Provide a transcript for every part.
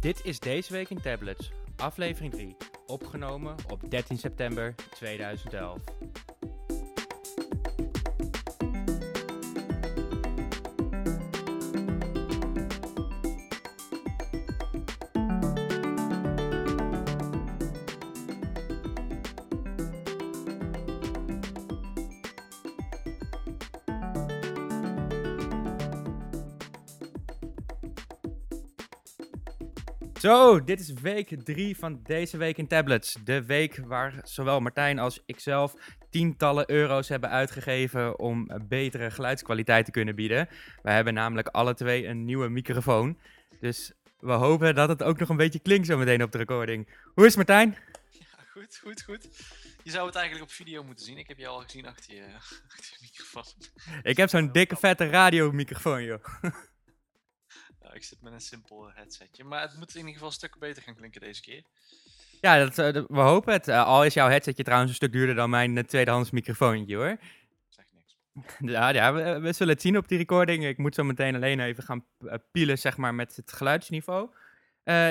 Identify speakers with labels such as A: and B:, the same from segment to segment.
A: Dit is Deze Week in Tablets, aflevering 3, opgenomen op 13 september 2011. Zo, dit is week 3 van deze week in tablets. De week waar zowel Martijn als ikzelf tientallen euro's hebben uitgegeven om betere geluidskwaliteit te kunnen bieden. We hebben namelijk alle twee een nieuwe microfoon. Dus we hopen dat het ook nog een beetje klinkt zo meteen op de recording. Hoe is het Martijn?
B: Ja, goed, goed, goed. Je zou het eigenlijk op video moeten zien. Ik heb je al gezien achter je, achter je microfoon.
A: Ik heb zo'n dikke vette radiomicrofoon joh.
B: Nou, ik zit met een simpel headsetje. Maar het moet in ieder geval een stuk beter gaan klinken deze keer.
A: Ja, dat, eh, we hopen het. Eh, al is jouw headsetje trouwens een stuk duurder dan mijn eh, tweedehands microfoontje hoor.
B: Zeg niks.
A: Ja, ja we, we zullen het zien op die recording. Ik moet zo meteen alleen even gaan pielen, zeg maar, met het geluidsniveau.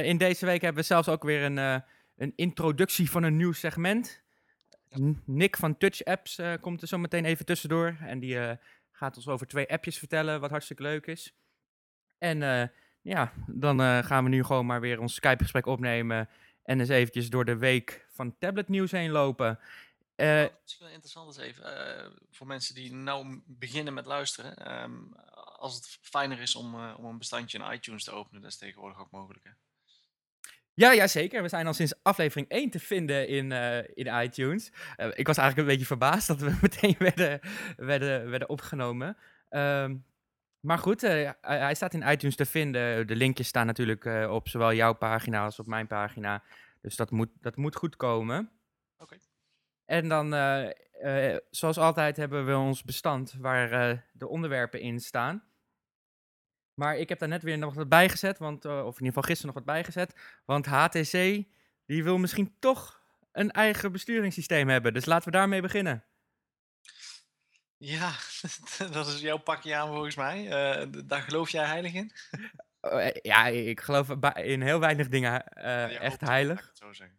A: In deze week hebben we zelfs ook weer een, een introductie van een nieuw segment. Nick van Touch Apps komt er zo meteen even tussendoor. En die gaat ons over twee appjes vertellen, wat hartstikke leuk is. En eh, ja, dan eh, gaan we nu gewoon maar weer ons Skype-gesprek opnemen. En eens eventjes door de week van tabletnieuws heen lopen. Eh,
B: Wat misschien wel interessant is even, eh, voor mensen die nou beginnen met luisteren. ehm, als het fijner is om, eh, om een bestandje in iTunes te openen, dat is tegenwoordig ook mogelijk. Hè?
A: Ja, ja, zeker. We zijn al sinds aflevering 1 te vinden in, eh, in iTunes. Eh, ik was eigenlijk een beetje verbaasd dat we meteen werden, werden, werden opgenomen. Ehm, maar goed, eh, hij- staat in iTunes te vinden. De linkjes staan natuurlijk eh, op zowel jouw pagina als op mijn pagina. Dus dat moet, dat moet goed komen.
B: Oké.
A: En dan, eh, zoals altijd, hebben we ons bestand waar de onderwerpen in staan. Maar ik heb daar net weer nog wat bijgezet, want, of in ieder geval gisteren nog wat bijgezet. Want HTC, die wil misschien toch een eigen besturingssysteem hebben. Dus laten we daarmee beginnen.
B: Ja, dat is jouw pakje aan volgens mij. Eh, daar geloof jij heilig in?
A: Eh, ja, ik geloof in heel weinig dingen eh, echt heilig.
B: het zo zeggen.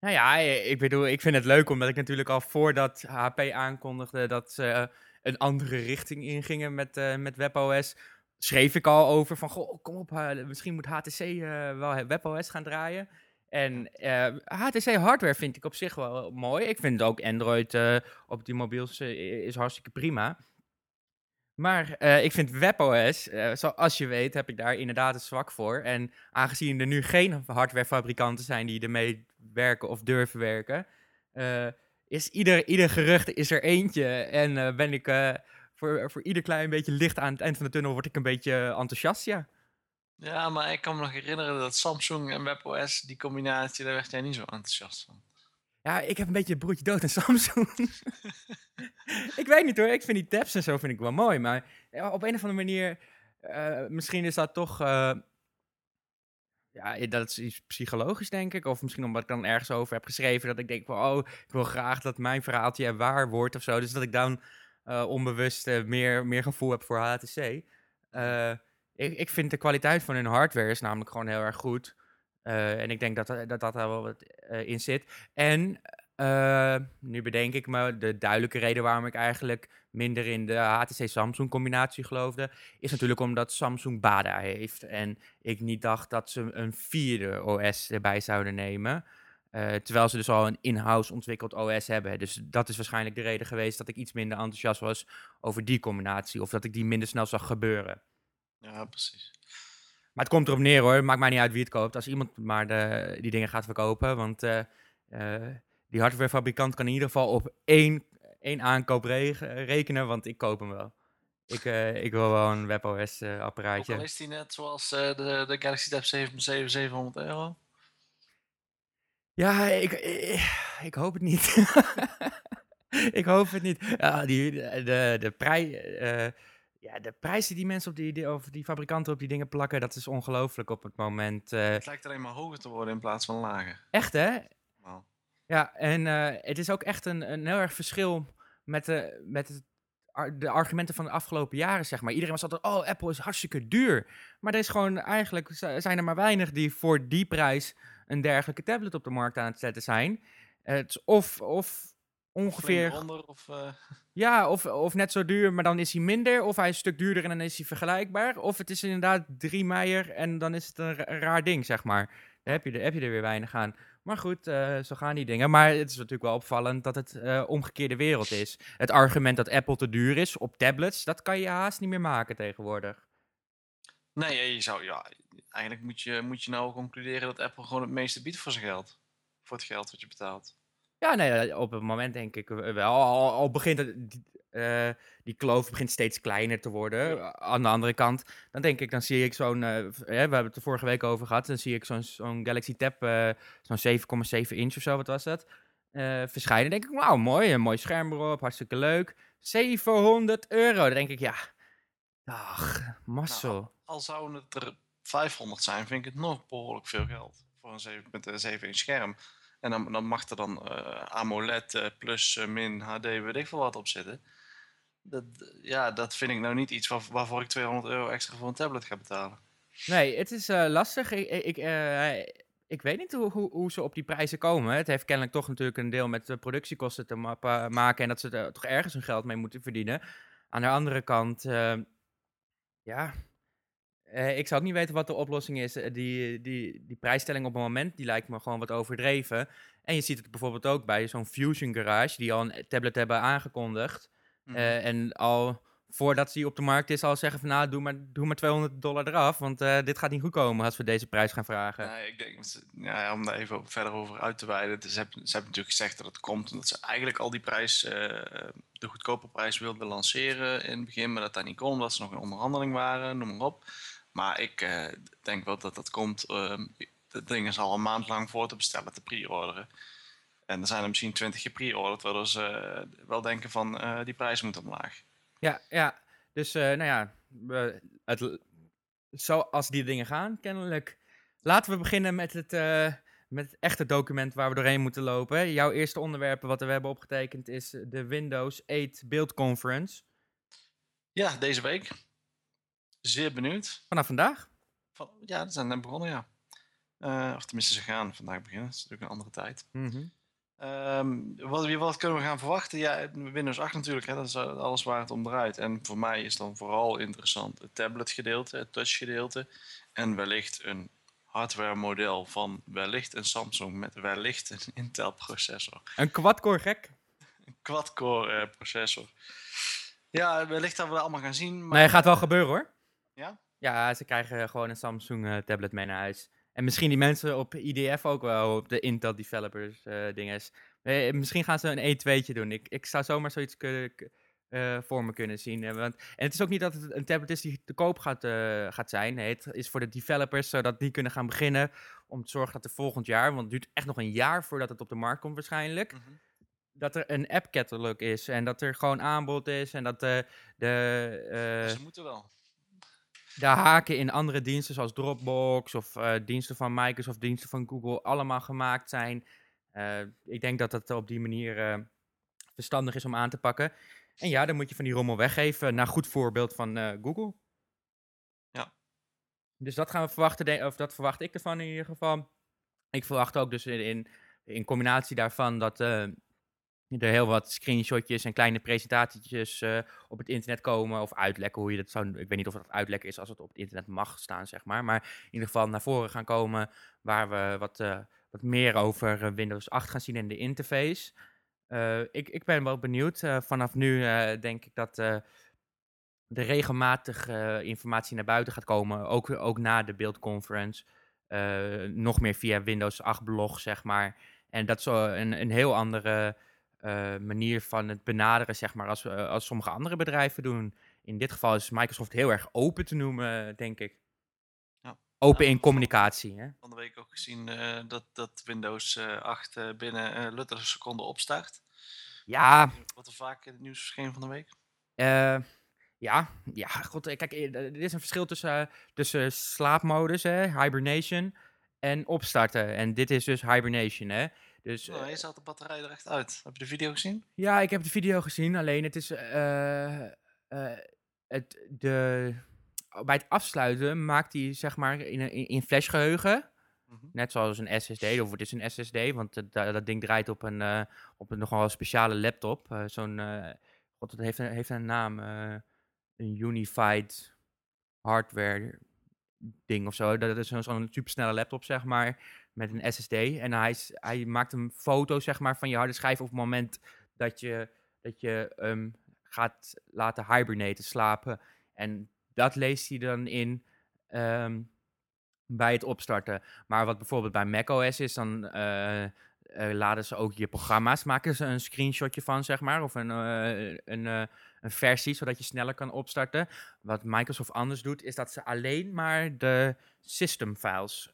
A: Nou ja, ik bedoel, ik vind het leuk omdat ik natuurlijk al voordat HP aankondigde dat ze een andere richting ingingen met, met WebOS, schreef ik al over van, goh, kom op, misschien moet HTC wel WebOS gaan draaien. En eh, HTC hardware vind ik op zich wel mooi. Ik vind ook Android eh, op die mobiels eh, is hartstikke prima. Maar eh, ik vind WebOS, eh, zoals je weet, heb ik daar inderdaad een zwak voor. En aangezien er nu geen hardwarefabrikanten zijn die ermee werken of durven werken, eh, is ieder, ieder gerucht is er eentje. En eh, ben ik eh, voor, voor ieder klein beetje licht aan het eind van de tunnel, word ik een beetje enthousiast, ja.
B: Ja, maar ik kan me nog herinneren dat Samsung en WebOS, die combinatie, daar werd jij niet zo enthousiast van.
A: Ja, ik heb een beetje broertje dood in Samsung. ik weet niet hoor, ik vind die tabs en zo vind ik wel mooi. Maar op een of andere manier, eh, misschien is dat toch... eh, ja, dat is iets psychologisch, denk ik. Of misschien omdat ik dan ergens over heb geschreven dat ik denk. Oh, ik wil graag dat mijn verhaaltje waar wordt of zo. Dus dat ik dan eh, onbewust meer, meer gevoel heb voor HTC. Eh, ik, ik vind de kwaliteit van hun hardware is namelijk gewoon heel erg goed. Eh, en ik denk dat er- dat, dat daar wel wat eh, in zit. En eh, nu bedenk ik me, de duidelijke reden waarom ik eigenlijk minder in de HTC-Samsung combinatie geloofde, is natuurlijk omdat Samsung Bada heeft. En ik niet dacht dat ze een vierde OS erbij zouden nemen. Eh, terwijl ze dus al een in-house ontwikkeld OS hebben. Dus dat is waarschijnlijk de reden geweest dat ik iets minder enthousiast was over die combinatie. Of dat ik die minder snel zag gebeuren.
B: Ja, precies.
A: Maar het komt erop neer hoor. Maakt mij niet uit wie het koopt. Als iemand maar de, die dingen gaat verkopen. Want eh, eh, die hardwarefabrikant kan in ieder geval op één, één aankoop rekenen. Want ik koop hem wel. Ik, eh, ik wil wel een WebOS eh,
B: Ook al
A: apparaatje.
B: is die net zoals de, de Galaxy Tab 7 700 euro.
A: Ja, ik, ik, ik hoop het niet. ik hoop het niet. Ja, die, de, de, de, prij, ja, de prijzen die mensen op die, of die fabrikanten op die dingen plakken, dat is ongelooflijk op het moment. eh.
B: Het lijkt alleen maar hoger te worden in plaats van lager.
A: echt hè? Ja, en eh, het is ook echt een, een heel erg verschil met, de, met het de argumenten van de afgelopen jaren, zeg maar. Iedereen was altijd, oh, Apple is hartstikke duur. Maar er is gewoon, eigenlijk zijn er maar weinig die voor die prijs een dergelijke tablet op de markt aan het zetten zijn. Het is of, of ongeveer,
B: Onder of, eh,
A: ja, of, of net zo duur, maar dan is hij minder. Of hij is een stuk duurder en dan is hij vergelijkbaar. Of het is inderdaad drie meijer en dan is het een, ra- een raar ding, zeg maar. Daar heb je, er- heb je er weer weinig aan. Maar goed, eh, zo gaan die dingen. Maar het is natuurlijk wel opvallend dat het eh, omgekeerde wereld is. Het argument dat Apple te duur is op tablets, dat kan je haast niet meer maken tegenwoordig.
B: Nee, je zou, ja, eigenlijk moet je, moet je nou concluderen dat Apple gewoon het meeste biedt voor zijn geld. Voor het geld wat je betaalt.
A: Ja, nee, op het moment denk ik eh, wel. Al, al begint het, die, eh, die kloof begint steeds kleiner te worden. Aan de andere kant, dan denk ik, dan zie ik zo'n, eh, we hebben het er vorige week over gehad, dan zie ik zo'n zo'n Galaxy Tab, eh, zo'n 7,7 inch of zo, wat was dat, eh, verschijnen. Dan denk ik, wauw, mooi, een mooi scherm erop, hartstikke leuk. 700 euro, dan denk ik, ja, ach, mazzel.
B: Nou, al zouden het er 500 zijn, vind ik het nog behoorlijk veel geld. Voor een 7,7 inch scherm. En dan, dan mag er dan eh, AMOLED eh, plus eh, min HD, weet ik veel wat op zitten. Dat, ja, dat vind ik nou niet iets waar, waarvoor ik 200 euro extra voor een tablet ga betalen.
A: Nee, het is lastig. Ik, ik, ik weet niet hoe, hoe, hoe ze op die prijzen komen. Het heeft kennelijk toch natuurlijk een deel met de productiekosten te maken en dat ze er toch ergens hun geld mee moeten verdienen. Aan de andere kant, ja, eh, ik zou ook niet weten wat de oplossing is. Eh, Die, die, die prijsstelling op het moment, die lijkt me gewoon wat overdreven. En je ziet het bijvoorbeeld ook bij zo'n Fusion Garage, die al een tablet hebben aangekondigd.
B: Mhm.
A: Eh, en al voordat die op de markt is, al zeggen van nou, doe maar, doe maar 200 dollar eraf. Want dit gaat niet goed komen als we deze prijs gaan vragen.
B: Nee, ik denk, ja, om daar even verder over uit te wijden. Ze hebben, ze hebben natuurlijk gezegd dat het komt omdat ze eigenlijk al die prijs, de goedkope prijs wilden lanceren in het begin. Maar dat dat niet kon, omdat ze nog in onderhandeling waren, noem maar op. Maar ik eh, denk wel dat dat komt. ehm dat ding is al een maand lang voor te bestellen, te pre-orderen. En er zijn er misschien 20 gepre-orderd, waardoor ze eh, wel denken van eh, die prijs moet omlaag.
A: Ja, ja. Dus, nou ja, het, zoals die dingen gaan, kennelijk. Laten we beginnen met het, met het echte document waar we doorheen moeten lopen. Jouw eerste onderwerp wat we hebben opgetekend is de Windows 8 Build Conference.
B: Ja, deze week. Zeer benieuwd.
A: Vanaf vandaag.
B: Van, ja, ze zijn net begonnen, ja. Eh, of tenminste, ze gaan vandaag beginnen. Het is natuurlijk een andere tijd.
A: Mhm.
B: Ehm, wat, wat kunnen we gaan verwachten? Ja, Windows 8 natuurlijk, hè, dat is eh, alles waar het om draait. En voor mij is dan vooral interessant het tablet gedeelte, het touch gedeelte. En wellicht een hardware model van wellicht een Samsung met wellicht een Intel processor.
A: Een quad-core gek.
B: Een quad-core eh, processor. Ja, wellicht dat we dat allemaal gaan zien. Maar
A: Maar het gaat wel gebeuren hoor.
B: Ja?
A: Ja, ze krijgen gewoon een Samsung eh, tablet mee naar huis. En misschien die mensen op IDF ook wel, op de Intel Developers eh dinges. Eh, misschien gaan ze een E2'tje doen. Ik, ik zou zomaar zoiets kunnen, voor me kunnen zien. want, en het is ook niet dat het een tablet is die te koop gaat, gaat zijn. Nee, het is voor de developers, zodat die kunnen gaan beginnen om te zorgen dat er volgend jaar, want het duurt echt nog een jaar voordat het op de markt komt waarschijnlijk,
B: Mhm.
A: dat er een app catalog is en dat er gewoon aanbod is en dat de, de,
B: Ze moeten wel.
A: De haken in andere diensten zoals Dropbox of eh, diensten van Microsoft, diensten van Google allemaal gemaakt zijn. Eh, ik denk dat dat op die manier eh, verstandig is om aan te pakken. En ja, dan moet je van die rommel weggeven naar goed voorbeeld van Google.
B: Ja.
A: Dus dat gaan we verwachten, of dat verwacht ik ervan in ieder geval. Ik verwacht ook dus in, in, in combinatie daarvan dat er heel wat screenshotjes en kleine presentatietjes eh, op het internet komen. Of uitlekken, hoe je dat zou... Ik weet niet of dat uitlekken is als het op het internet mag staan, zeg maar. Maar in ieder geval naar voren gaan komen waar we wat, eh, wat meer over eh, Windows 8 gaan zien in de interface. Ik, ik ben wel benieuwd. Vanaf nu denk ik dat er regelmatig informatie naar buiten gaat komen. Ook, ook na de beeldconference. Nog meer via Windows 8 blog, zeg maar. En dat zo een, een heel andere manier van het benaderen, zeg maar, als, eh, als sommige andere bedrijven doen. In dit geval is Microsoft heel erg open te noemen, denk ik.
B: Ja.
A: Open
B: Ja,
A: in communicatie, hè?
B: Van de week ook gezien eh, dat, dat Windows eh, 8 eh, binnen eh luttere seconden opstart.
A: Ja,
B: Wat er vaak in het nieuws verscheen van de week.
A: Eh, ja, ja, god, eh, kijk, eh, er is een verschil tussen, eh, tussen slaapmodus, hè, hibernation, en opstarten. En dit is dus hibernation, hè. Dus
B: Nou,
A: eh,
B: je zat de batterij er echt uit. Heb je de video gezien?
A: ja, ik heb de video gezien, alleen het is. eh, eh, het, de, bij het afsluiten maakt hij zeg maar in, een- in, in flashgeheugen. Net zoals een SSD, of het is een SSD, want het- dat, dat ding draait op een, eh, op een nogal speciale laptop. eh, Zo'n, eh, god, het heeft een, heeft een naam, eh, een Unified Hardware ding of zo. Dat is zo'n zo'n supersnelle laptop, zeg maar, met een SSD. En hij, hij maakt een foto, zeg maar, van je harde schijf op het moment dat je, dat je hem gaat laten hibernaten, slapen. En dat leest hij dan in ehm, bij het opstarten. Maar wat bijvoorbeeld bij macOS is, dan eh, eh, laden ze ook je programma's, maken ze een screenshotje van, zeg maar, of een, eh, een, een versie, zodat je sneller kan opstarten. Wat Microsoft anders doet, is dat ze alleen maar de system files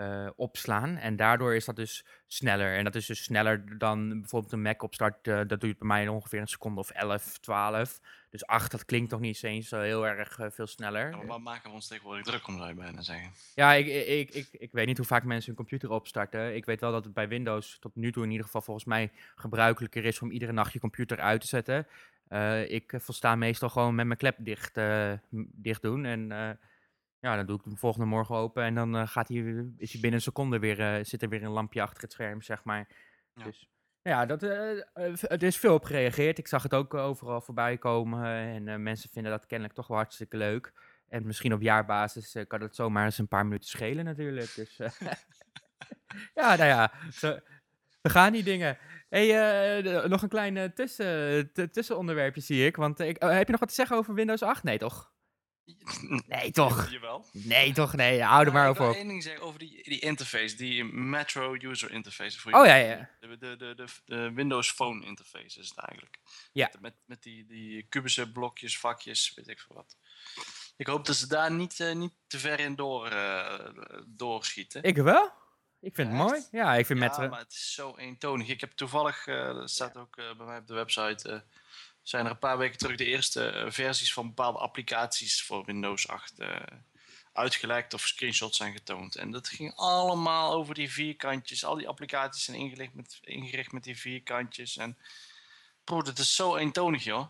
A: eh, eh, eh, opslaan. En daardoor is dat dus sneller. En dat is dus sneller dan bijvoorbeeld een Mac opstart. eh, dat duurt bij mij ongeveer een seconde of 11, 12. Dus 8, dat klinkt toch niet eens zo heel erg eh, veel sneller.
B: Ja, waar maken we ons tegenwoordig druk om, zou je bijna zeggen.
A: Ja, ik, ik, ik, ik weet niet hoe vaak mensen hun computer opstarten. Ik weet wel dat het bij Windows tot nu toe in ieder geval volgens mij gebruikelijker is om iedere nacht je computer uit te zetten. Eh, ik eh, volsta meestal gewoon met mijn klep dicht, eh, dicht doen. En eh, ja, dan doe ik hem volgende morgen open en dan eh, gaat hij, is hij binnen een seconde weer, eh, zit er weer een lampje achter het scherm, zeg maar.
B: Ja.
A: Dus ja, dat, eh, eh, er is veel op gereageerd. Ik zag het ook overal voorbij komen. en mensen vinden dat kennelijk toch wel hartstikke leuk. En misschien op jaarbasis kan het zomaar eens een paar minuten schelen natuurlijk. Dus ja, nou ja, zo, we gaan die dingen. hey, nog een klein tussen, tussenonderwerpje zie ik. Want ik, heb je nog wat te zeggen over Windows 8? Nee, toch? Nee, toch?
B: Jawel.
A: Nee, toch? Nee, hou er maar
B: ik
A: over
B: wil
A: op.
B: één ding zeggen over die, die interface, die Metro User Interface. Voor
A: Oh, ja, ja.
B: De, de, de, de, Windows Phone Interface is het eigenlijk.
A: Ja.
B: Met, met, die, die kubische blokjes, vakjes, weet ik veel wat. Ik hoop dat ze daar niet, eh, niet te ver in door, eh, doorschieten.
A: Ik wel. Ik vind
B: Ja,
A: het mooi.
B: echt?
A: Ja, ik vind
B: ja,
A: Metro...
B: maar het is zo eentonig. Ik heb toevallig, eh, dat staat ook eh, bij mij op de website, eh, zijn er een paar weken terug de eerste eh, versies van bepaalde applicaties voor Windows 8 eh, uitgelekt of screenshots zijn getoond. En dat ging allemaal over die vierkantjes. Al die applicaties zijn ingericht met, ingericht met die vierkantjes. En bro, dat is zo eentonig, joh.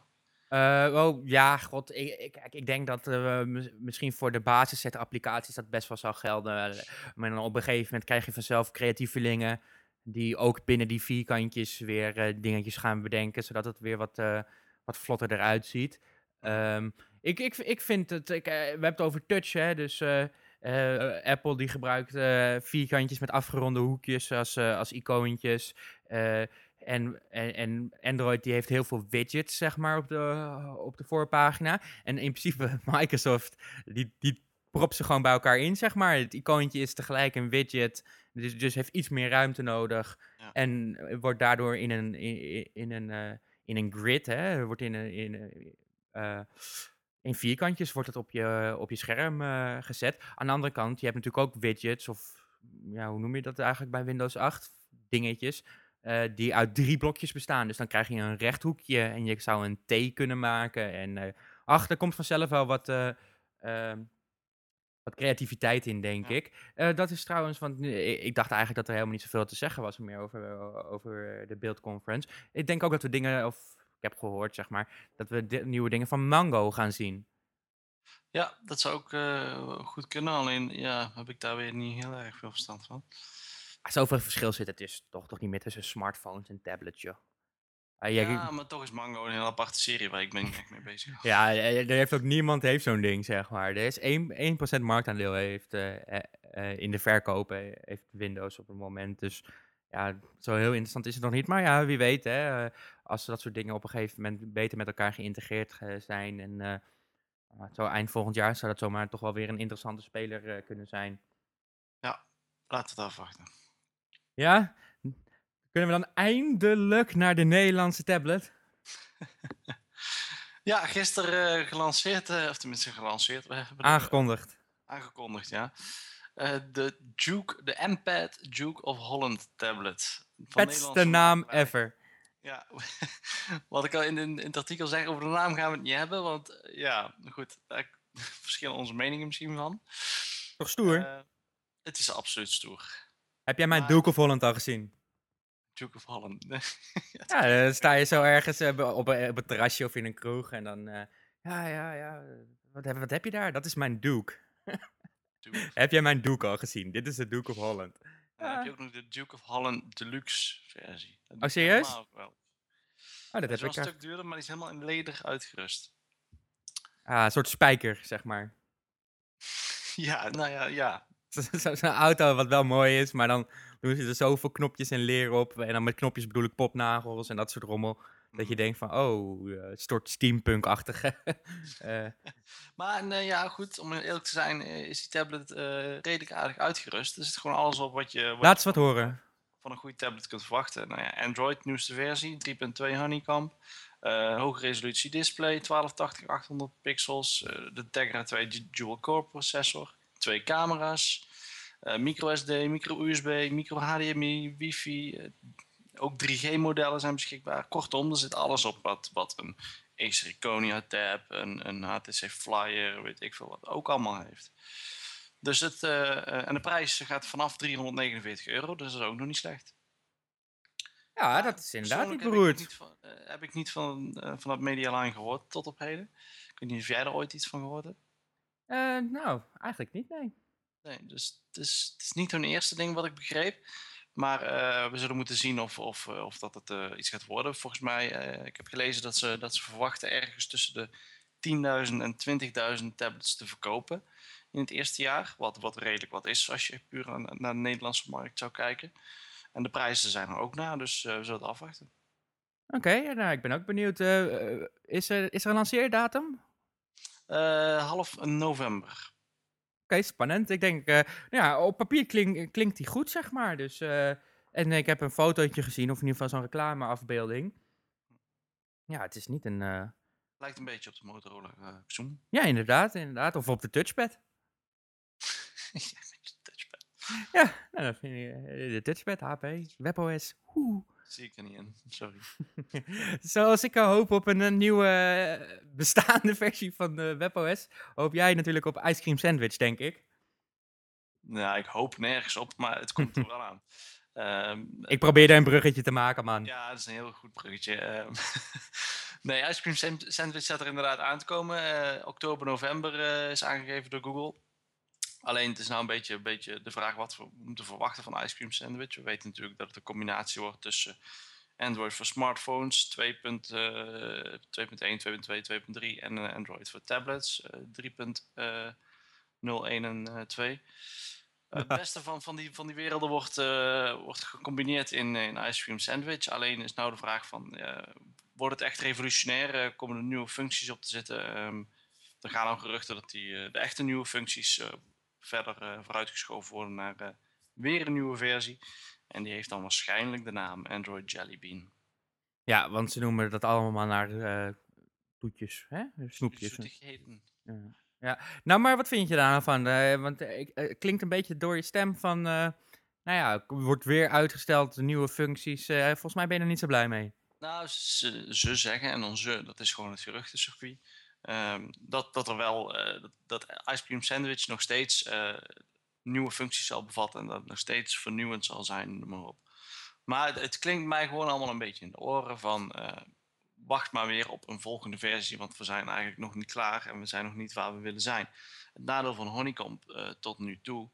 A: Oh, ja, god. Ik, ik, ik denk dat mis- misschien voor de basisset applicaties dat best wel zou gelden. Maar dan op een gegeven moment krijg je vanzelf creatievelingen die ook binnen die vierkantjes weer dingetjes gaan bedenken, zodat het weer wat, wat vlotter eruit ziet. Ehm, ik, ik, ik vind het, ik, eh, we hebben het over touch, hè, dus eh, eh, Apple die gebruikt vierkantjes met afgeronde hoekjes als, als icoontjes. En, en, en Android die heeft heel veel widgets, zeg maar, op de, op de voorpagina. En in principe, Microsoft, die, die propt ze gewoon bij elkaar in, zeg maar. Het icoontje is tegelijk een widget, dus, dus heeft iets meer ruimte nodig.
B: Ja.
A: En wordt daardoor in een, in, in een, in een grid, hè, wordt in een... In, een, eh, in vierkantjes wordt het op je, op je scherm eh, gezet. Aan de andere kant, je hebt natuurlijk ook widgets, of ja, hoe noem je dat eigenlijk bij Windows 8? Dingetjes, eh, die uit drie blokjes bestaan. Dus dan krijg je een rechthoekje en je zou een T kunnen maken. En eh ach, er komt vanzelf wel wat, eh, ehm, wat creativiteit in, denk
B: Ja.
A: ik. Eh, dat is trouwens, want ik, dacht eigenlijk dat er helemaal niet zoveel te zeggen was meer over, eh, over de beeldconference. Ik denk ook dat we dingen, of ik heb gehoord, zeg maar, dat we nieuwe dingen van Mango gaan zien.
B: Ja, dat zou ook eh, goed kunnen. Alleen ja, heb ik daar weer niet heel erg veel verstand van.
A: Zoveel verschil zit het is toch, toch niet meer tussen smartphones en tablets, joh. Ah, ja,
B: Ja, maar toch is Mango een heel aparte serie waar ik ben echt mee bezig.
A: Ja, eh, er heeft ook niemand heeft zo'n ding, zeg maar. Er is 1%, 1 marktaandeel heeft, eh, eh, in de verkoop eh, heeft Windows op het moment. Dus ja, zo heel interessant is het nog niet. Maar ja, wie weet, hè, als dat soort dingen op een gegeven moment beter met elkaar geïntegreerd zijn. En zo eind volgend jaar zou dat zomaar toch wel weer een interessante speler kunnen zijn.
B: Laten we het afwachten.
A: Ja, kunnen we dan eindelijk naar de Nederlandse tablet?
B: Ja, gisteren eh, gelanceerd, eh, of tenminste gelanceerd. We hebben
A: Aangekondigd.
B: aangekondigd, ja. Eh, de Duke, de MPad Duke of Holland tablet. Nederlandse
A: naam ever.
B: Ja, wat ik al in, in, in het artikel zeg over de naam gaan we het niet hebben, want ja, goed, daar verschillen onze meningen misschien van.
A: Toch stoer?
B: Het is absoluut stoer.
A: Heb jij mijn
B: maar-
A: Duke of Holland al gezien?
B: Duke of Holland.
A: Ja, dan sta je zo ergens eh, op, een, op een terrasje of in een kroeg en dan... eh, ja, ja, ja, eh, wat heb, wat heb je daar? Dat is mijn Duke.
B: Duke.
A: Heb jij mijn Duke al gezien? Dit is de Duke of Holland.
B: Dan heb je ook nog de Duke of Holland Deluxe versie. Dat
A: Oh, serieus?
B: helemaal ook wel.
A: Oh, dat
B: Dat
A: heb
B: is wel
A: ik
B: een stuk duurder, maar die is helemaal in leder uitgerust.
A: Ah, een soort spijker, zeg maar.
B: Ja, nou ja, ja.
A: Zo- zo- Zo'n auto wat wel mooi is, maar dan doen ze er zoveel knopjes en leer op. En dan met knopjes bedoel ik popnagels en dat soort rommel. Dat je
B: Mm.
A: denkt van, oh, eh, het stort steampunk-achtige. Eh,
B: Maar nee, ja, goed, om eerlijk te zijn, eh, is die tablet eh, redelijk aardig uitgerust. Er zit gewoon alles op wat je, wat
A: laat eens wat horen.
B: van een goede tablet kunt verwachten. Nou ja, Android, nieuwste versie, 3.2 Honeycomb. eh, hoge resolutie display, 1280 800 pixels. eh, de Tegra 2 du- dual core processor. Twee camera's. Eh, micro SD, micro USB, micro HDMI, wifi. eh, ook 3G modellen zijn beschikbaar. Kortom, er zit alles op wat, wat een Acer Iconia tab, een, een HTC Flyer, weet ik veel wat, ook allemaal heeft. Dus het, eh, en de prijs gaat vanaf 349 euro, dus dat is ook nog niet slecht.
A: Ja, dat is inderdaad niet
B: Persoonlijk heb ik
A: beroerd.
B: niet van, eh, heb ik niet van, eh, van dat Medialine gehoord tot op heden. Ik weet niet of jij er ooit iets van gehoord hebt.
A: Nou, eigenlijk niet, nee.
B: Nee, dus het is, het is niet hun eerste ding wat ik begreep. Maar eh, we zullen moeten zien of, of, eh, of dat het eh, iets gaat worden. Volgens mij, eh, ik heb gelezen dat ze, dat ze verwachten ergens tussen de 10.000 en 20.000 tablets te verkopen in het eerste jaar. Wat, wat redelijk wat is als je puur aan- naar de Nederlandse markt zou kijken. En de prijzen zijn er ook naar, dus we zullen het afwachten.
A: Oké, nou, ik ben ook benieuwd. is, er, is er een lanceerdatum?
B: Half november.
A: Oké, spannend. Ik denk, eh, nou ja, op papier klink- klinkt die goed, zeg maar. Dus, eh, en ik heb een fotootje gezien, of in ieder geval zo'n reclameafbeelding. Ja, het is niet een... eh,
B: Lijkt een beetje op de Motorola Zoom.
A: Ja, inderdaad, inderdaad. Of op de touchpad.
B: ja, touchpad.
A: Ja, nou, dat vind ik, de touchpad, HP, WebOS. Oeh.
B: Zie ik er niet in, sorry.
A: Zoals ik hoop op een, eh, nieuwe eh, bestaande versie van de WebOS, hoop jij natuurlijk op Ice Cream Sandwich, denk ik.
B: Nou, ik hoop nergens op, maar het komt er wel aan. Ehm,
A: Ik probeerde een bruggetje te maken, man.
B: Ja, dat is een heel goed bruggetje. Ehm, nee, Ice Cream Sandwich staat er inderdaad aan te komen. Eh, oktober, november eh, is aangegeven door Google. Alleen het is nou een beetje, een beetje de vraag wat we moeten verwachten van Ice Cream Sandwich. We weten natuurlijk dat het een combinatie wordt tussen Android voor smartphones 2.1, 2.2, 2.3 en eh, Android voor tablets eh, 3.01 en eh, 2. Eh, Het beste van, van, die, van die werelden wordt, eh, wordt gecombineerd in, in Ice Cream Sandwich. Alleen is nou de vraag van, eh, wordt het echt revolutionair? Eh, komen er nieuwe functies op te zitten? Ehm, er gaan al geruchten dat die, eh, de echte nieuwe functies eh, verder eh, vooruitgeschoven worden naar eh, weer een nieuwe versie. En die heeft dan waarschijnlijk de naam Android Jelly Bean.
A: Ja, want ze noemen dat allemaal naar eh toetjes, hè? Snoepjes.
B: Zoetigheden.
A: Ja. ja. Nou, maar wat vind je daar nou van? Want het klinkt een beetje door je stem van, nou ja, wordt weer uitgesteld, nieuwe functies. Volgens mij ben je er niet zo blij mee.
B: Nou, ze, ze zeggen, en dan ze, dat is gewoon het geruchtencircuit, ehm, dat, dat er wel, eh, dat, dat Ice Cream Sandwich nog steeds eh, nieuwe functies zal bevatten en dat het nog steeds vernieuwend zal zijn, noem maar op. Maar het, klinkt mij gewoon allemaal een beetje in de oren van, eh, wacht maar weer op een volgende versie, want we zijn eigenlijk nog niet klaar en we zijn nog niet waar we willen zijn. Het nadeel van Honeycomb tot nu toe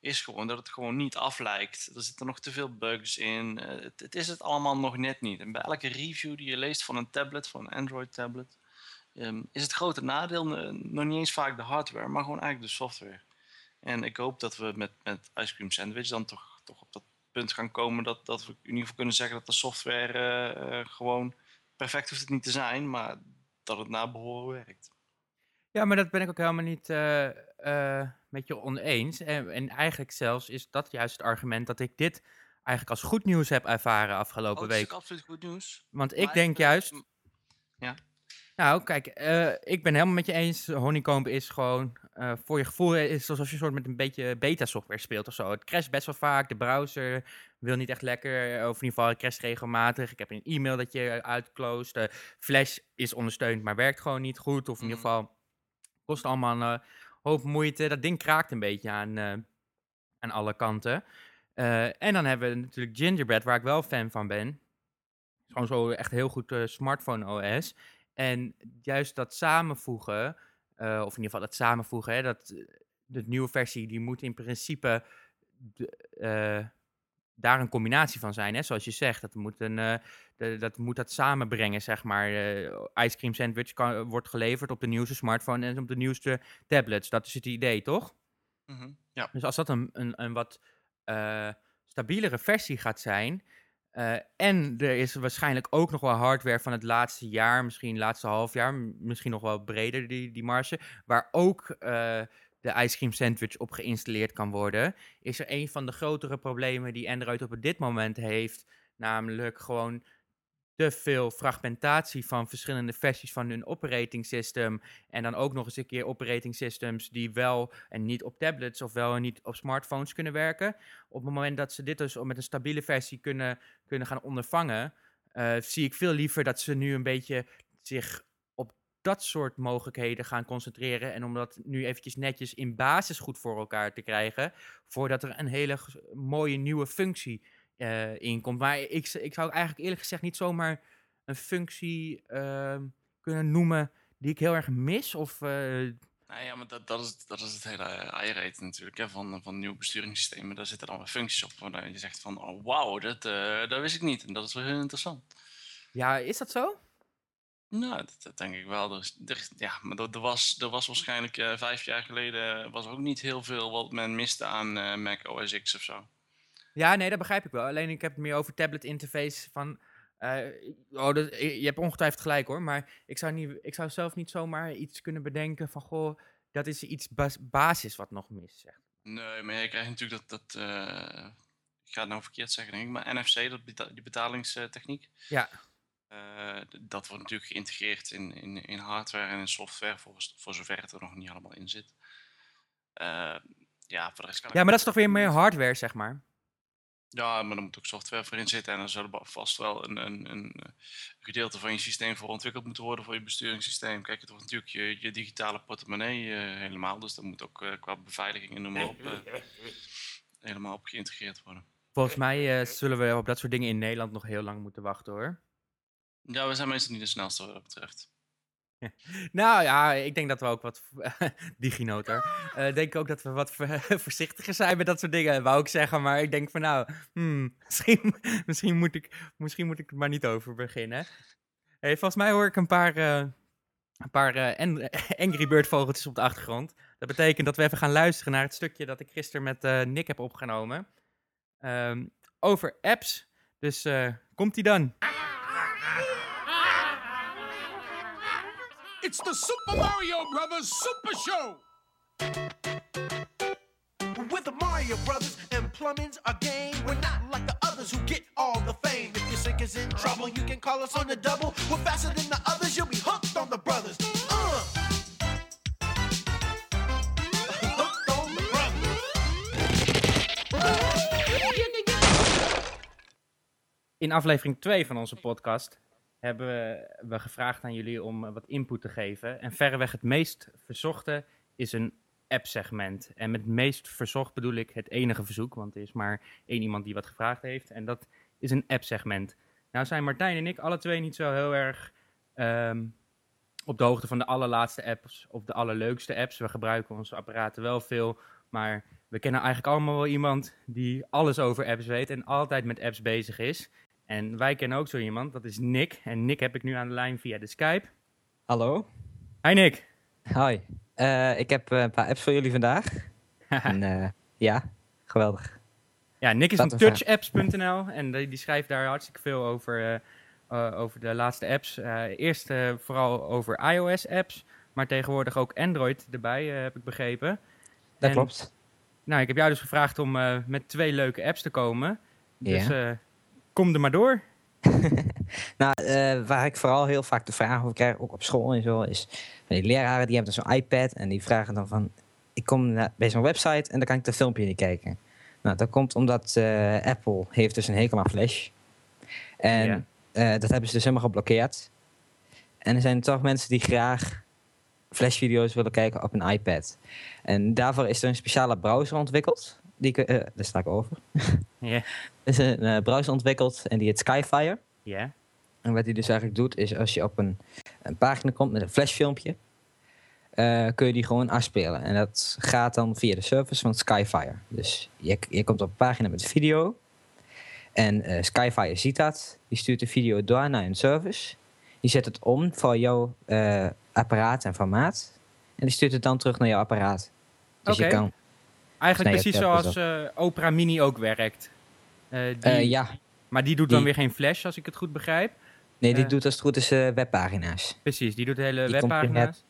B: is gewoon dat het gewoon niet aflijkt. Er zitten nog te veel bugs in. Het is het allemaal nog net niet. En bij elke review die je leest van een tablet, van een Android tablet, ehm, is het grote nadeel eh, nog niet eens vaak de hardware, maar gewoon eigenlijk de software. En ik hoop dat we met, met Ice Cream Sandwich dan toch, toch op dat punt gaan komen dat, dat we in ieder geval kunnen zeggen dat de software eh, eh, gewoon perfect hoeft het niet te zijn, maar dat het naar behoren werkt.
A: Ja, maar dat ben ik ook helemaal niet met je oneens. En, en eigenlijk zelfs is dat juist het argument dat ik dit eigenlijk als goed nieuws heb ervaren afgelopen
B: Oh, dat is
A: week.
B: ook absoluut goed nieuws.
A: Want ik
B: Maar,
A: denk juist,
B: Ja.
A: Nou, kijk, eh, ik ben helemaal met je eens. Honeycomb is gewoon, eh, voor je gevoel, is alsof je een soort met een beetje beta-software speelt of zo. Het crasht best wel vaak, de browser wil niet echt lekker, of in ieder geval het crasht regelmatig. Ik heb een e-mail dat je. Eh, Flash is ondersteund, maar werkt gewoon niet goed. Of in ieder
B: Mhm.
A: geval, kost allemaal een eh, hoop moeite. Dat ding kraakt een beetje aan, eh, aan alle kanten. Eh, en dan hebben we natuurlijk Gingerbread, waar ik wel fan van ben. Gewoon zo echt heel goed eh, smartphone OS. En juist dat samenvoegen, eh, of in ieder geval dat samenvoegen, hè, dat eh, de nieuwe versie, die moet in principe de, eh, daar een combinatie van zijn. Hè? Zoals je zegt, dat moet, een, de- dat, moet dat samenbrengen, zeg maar. Ice cream sandwich kan, wordt geleverd op de nieuwste smartphone en op de nieuwste tablets. Dat is het idee, toch?
B: Mhm. Ja.
A: Dus als dat een, een, een wat stabielere versie gaat zijn. Eh, en er is waarschijnlijk ook nog wel hardware van het laatste jaar, misschien laatste half jaar, misschien nog wel breder die, die marge. Waar ook eh, de ice cream sandwich op geïnstalleerd kan worden. Is er een van de grotere problemen die Android op dit moment heeft. Namelijk gewoon te veel fragmentatie van verschillende versies van hun operating system. En dan ook nog eens een keer operating systems die wel en niet op tablets of wel en niet op smartphones kunnen werken. Op het moment dat ze dit dus met een stabiele versie kunnen, kunnen gaan ondervangen, eh, zie ik veel liever dat ze nu een beetje zich op dat soort mogelijkheden gaan concentreren. En om dat nu eventjes netjes in basis goed voor elkaar te krijgen, voordat er een hele mooie nieuwe functie eh in komt. Maar ik, ik zou eigenlijk eerlijk gezegd niet zomaar een functie ehm, kunnen noemen die ik heel erg mis. Of eh,
B: Nou ja, maar dat, dat, is, dat is het hele eireet natuurlijk hè, van, van nieuwe besturingssystemen. Daar zitten dan weer functies op waar je zegt van, oh wauw, dat, eh, dat wist ik niet. En dat is wel heel interessant.
A: ja, is dat zo?
B: Nou, dat, dat denk ik wel. Er, is- er- ja, maar er, er was, er was waarschijnlijk vijf jaar geleden was er ook niet heel veel wat men miste aan Mac OS X of zo.
A: Ja, nee, dat begrijp ik wel. Alleen ik heb het meer over tablet interface van... eh, oh, dat, je je hebt ongetwijfeld gelijk hoor, maar ik zou, niet, ik zou zelf niet zomaar iets kunnen bedenken van... Goh, dat is iets bas- basis wat nog mis. Zeg.
B: Nee, maar je krijgt natuurlijk dat, dat eh, ik ga het nou verkeerd zeggen denk ik, maar NFC, dat beta- die betalingstechniek.
A: Ja.
B: eh, dat wordt natuurlijk geïntegreerd in, in, in hardware en in software, voor, voor zover het er nog niet allemaal in zit. Eh, ja, voor de rest kan
A: Ja, maar dat is toch weer meer hardware, zeg maar.
B: Ja, maar er moet ook software voor in zitten. En er zal ba- vast wel een, een, een eh, gedeelte van je systeem voor ontwikkeld moeten worden voor je besturingssysteem. Kijk, het wordt natuurlijk je, je digitale portemonnee eh, helemaal. Dus dat moet ook eh, qua beveiliging en noem maar op helemaal op geïntegreerd worden.
A: Volgens mij eh, zullen we op dat soort dingen in Nederland nog heel lang moeten wachten hoor.
B: Ja, we zijn meestal niet de snelste wat dat betreft.
A: Nou ja, ik denk dat we ook wat. Diginoter. Eh denk ook dat we wat voorzichtiger zijn met dat soort dingen, wou ik zeggen. Maar ik denk van nou, hmm, misschien, misschien, moet ik, misschien moet ik er maar niet over beginnen. Hey, volgens mij hoor ik een paar, eh, een paar eh, Angry Bird vogeltjes op de achtergrond. Dat betekent dat we even gaan luisteren naar het stukje dat ik gisteren met Nick heb opgenomen. Ehm, over apps. Dus komt die dan?
C: It's the Super Mario Brothers Super Show!
D: With the Mario Brothers and plumbing's a game. We're not like the others who get all the fame. If your sink is in trouble, you can call us on the double. We're faster than the others, you'll be hooked on the brothers. Uh. Hooked on the brothers.
A: In aflevering 2 van onze podcast hebben we, gevraagd aan jullie om eh, wat input te geven. En verreweg het meest verzochte is een app-segment. En met meest verzocht bedoel ik het enige verzoek, want er is maar één iemand die wat gevraagd heeft. En dat is een app-segment. Nou zijn Martijn en ik alle twee niet zo heel erg ehm, op de hoogte van de allerlaatste apps of de allerleukste apps. We gebruiken onze apparaten wel veel, maar we kennen eigenlijk allemaal wel iemand die alles over apps weet en altijd met apps bezig is. En wij kennen ook zo iemand, dat is Nick. En Nick heb ik nu aan de lijn via de Skype.
E: Hallo.
A: Hi Nick.
E: Hoi. Eh, ik heb eh, een paar apps voor jullie vandaag. en eh, ja, geweldig.
A: ja, Nick is van touchapps.nl en die, die schrijft daar hartstikke veel over, over de laatste apps. Eerst vooral over iOS-apps, maar tegenwoordig ook Android erbij, heb ik begrepen.
E: Dat
A: En-
E: klopt.
A: Nou, ik heb jou dus gevraagd om met twee leuke apps te komen. Dus
E: Ja.
A: Kom er maar door.
E: Nou, eh, waar ik vooral heel vaak de vraag over krijg, ook op school en zo, is van die leraren die hebben dan zo'n iPad en die vragen dan van, ik kom naar, bij zo'n website en dan kan ik dat filmpje niet kijken. Nou, dat komt omdat eh, Apple heeft dus een hekel aan Flash. En
A: Ja.
E: eh, dat hebben ze dus helemaal geblokkeerd. En er zijn toch mensen die graag Flash-video's willen kijken op een iPad. En daarvoor is er een speciale browser ontwikkeld. Die, eh, daar sta ik over. Er is een eh, browser ontwikkeld en die heet Skyfire.
A: Ja.
E: En wat hij dus eigenlijk doet, is als je op een, een pagina komt met een flashfilmpje, eh, kun je die gewoon afspelen. En dat gaat dan via de service van Skyfire. Dus je, je komt op een pagina met video. En Skyfire ziet dat. Die stuurt de video door naar een service. Die zet het om voor jouw apparaat en formaat. En die stuurt het dan terug naar jouw apparaat. Dus je kan...
A: Eigenlijk precies zoals eh, Opera Mini ook werkt. Eh, die,
E: eh, ja,
A: Maar die doet dan
E: die-
A: weer geen flash, als ik het goed begrijp.
E: nee, die doet als het goed is webpagina's.
A: Precies, die doet hele
E: Die
A: webpagina's.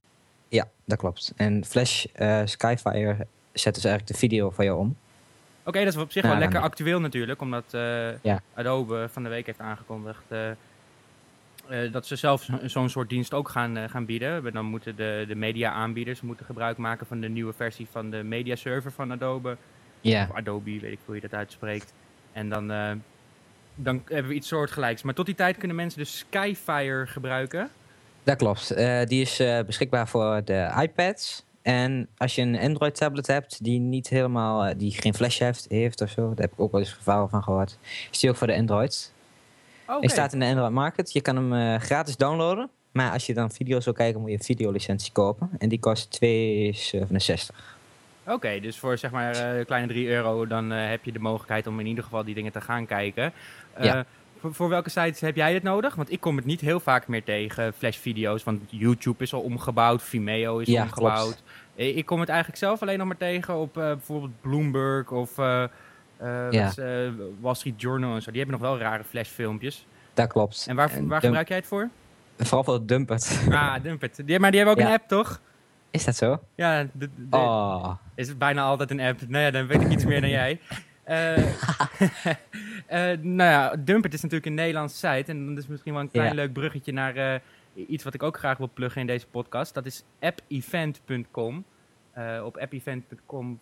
E: Ja, dat klopt. En Flash Skyfire zet dus eigenlijk de video voor jou om.
A: Oké, dat is op zich
E: Ja,
A: wel lekker actueel natuurlijk, omdat
E: Ja.
A: Adobe van de week heeft aangekondigd eh, dat ze zelf zo- zo'n soort dienst ook gaan, eh, gaan bieden. Dan moeten de, de media-aanbieders moeten gebruik maken van de nieuwe versie van de media server van Adobe.
E: Ja.
A: Of Adobe, weet ik hoe je dat uitspreekt. En dan, eh, dan hebben we iets soortgelijks. Maar tot die tijd kunnen mensen dus Skyfire gebruiken.
E: Dat klopt. Die is beschikbaar voor de iPads. En als je een Android tablet hebt die niet helemaal, die geen flash heeft, heeft of zo, daar heb ik ook wel eens gevallen van gehoord, is die ook voor de Android.
A: Oké.
E: Hij staat in de Android Market. Je kan hem eh, gratis downloaden. Maar als je dan video's wil kijken, moet je een videolicentie kopen. En die kost 2,67.
A: Oké, dus voor zeg maar een kleine 3 euro, dan eh, heb je de mogelijkheid om in ieder geval die dingen te gaan kijken.
E: Ja.
A: voor, voor welke sites heb jij het nodig? Want ik kom het niet heel vaak meer tegen, flash-video's. Want YouTube is al omgebouwd, Vimeo is
E: Ja,
A: omgebouwd.
E: klopt.
A: Ik kom het eigenlijk zelf alleen nog maar tegen op bijvoorbeeld Bloomberg of wat eh, Wall Street Journal en zo. Die hebben nog wel rare flash-filmpjes.
E: Dat klopt.
A: En waar, waar gebruik jij het voor?
E: Vooral voor Dumpert.
A: Ah, Dumpet. Die, maar die hebben ook
E: Ja.
A: een app, toch?
E: Is dat zo?
A: Ja, de, de-
E: Oh.
A: is het bijna altijd een app. Nou ja, dan weet ik iets meer dan jij. Eh, nou ja, Dumpert is natuurlijk een Nederlandse site. En dat is misschien wel een klein
E: Ja.
A: leuk bruggetje naar iets wat ik ook graag wil pluggen in deze podcast. Dat is appevent.com. Op appevent.com,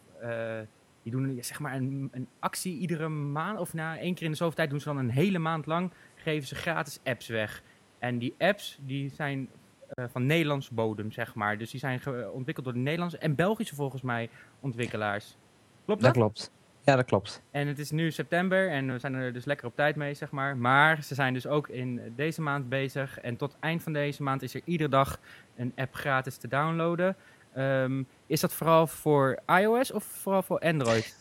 A: die doen zeg maar een, een actie iedere maand. Of na één keer in de zoveel tijd doen ze dan een hele maand lang. Geven ze gratis apps weg. En die apps die zijn eh, van Nederlands bodem, zeg maar. Dus die zijn ontwikkeld door de Nederlandse en Belgische volgens mij ontwikkelaars. Klopt
E: Dat
A: dat?
E: klopt. Ja, dat klopt.
A: En het is nu september en we zijn er dus lekker op tijd mee, zeg maar. Maar ze zijn dus ook in deze maand bezig. En tot eind van deze maand is er iedere dag een app gratis te downloaden. Ehm, is dat vooral voor iOS of vooral voor Android?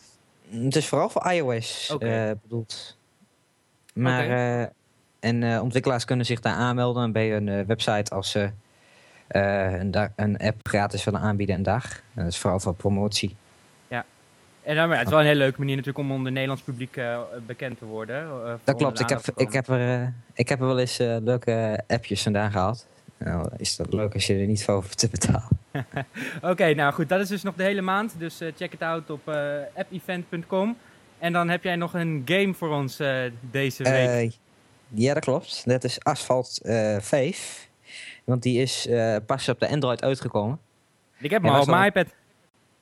E: Het is vooral voor iOS eh, bedoeld. Maar, eh, en eh, ontwikkelaars kunnen zich daar aanmelden bij een eh, website als ze een, een app gratis willen aanbieden een dag. En dat is vooral voor promotie.
A: En dan, maar het is wel een hele leuke manier natuurlijk om onder het Nederlands publiek bekend te worden.
E: Dat klopt. Ik heb, ik, heb er, ik heb er wel eens leuke appjes vandaan gehaald. Nou, is dat leuk als je er niet voor hoeft te betalen.
A: Oké, nou goed, dat is dus nog de hele maand. Dus eh, check het out op eh appevent.com. En dan heb jij nog een game voor ons eh, deze week.
E: Ja, dat klopt. Dat is Asphalt eh 5. Want die is pas op de Android uitgekomen.
A: ik heb hem al op mijn iPad.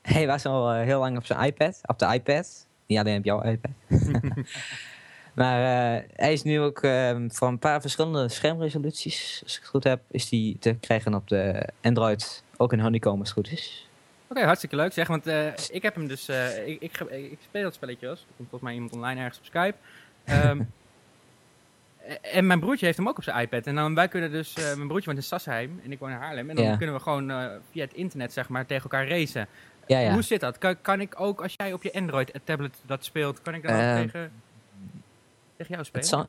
E: Hij was al heel lang op zijn iPad. Op de iPad. Niet alleen op jouw iPad. maar hij is nu ook eh, voor een paar verschillende schermresoluties. Als ik het goed heb, is die te krijgen op de Android. Ook in Honeycomb als het goed is.
A: Oké, hartstikke leuk zeg. Want eh, ik heb hem dus. eh, ik, ik, ik speel dat spelletje als. Er komt volgens mij iemand online ergens op Skype. Ehm, eh, en mijn broertje heeft hem ook op zijn iPad. En dan wij kunnen dus. mijn broertje woont in Sassheim en ik woon in Haarlem. En dan
E: Ja.
A: kunnen we gewoon via het internet zeg maar tegen elkaar racen.
E: Ja, ja.
A: Hoe zit dat? Kan, kan ik ook als jij op je Android tablet dat speelt, kan ik dan ook
E: Ehm,
A: tegen, tegen jou spelen?
E: Zal,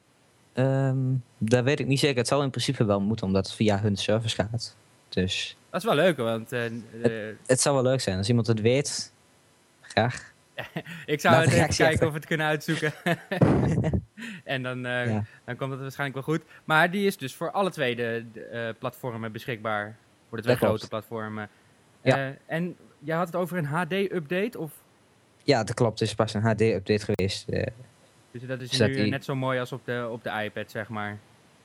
E: ehm, dat weet ik niet zeker. Het zal in principe wel moeten, omdat het via hun servers gaat. Dus
A: Dat is wel leuk, want eh, eh,
E: het zou wel leuk zijn als iemand het weet. Graag.
A: ik zou
E: Laat
A: het even kijken of we het kunnen uitzoeken. en dan, eh,
E: Ja.
A: dan komt het waarschijnlijk wel goed. Maar die is dus voor alle twee de, de, platformen beschikbaar. Voor de twee
E: Dat klopt.
A: grote platformen.
E: Ja.
A: En jij had het over een HD-update? Of
E: Ja, dat klopt. Er is pas een HD-update geweest.
A: dus dat is
E: dat
A: nu
E: die-
A: net zo mooi als op de, op de iPad, zeg maar.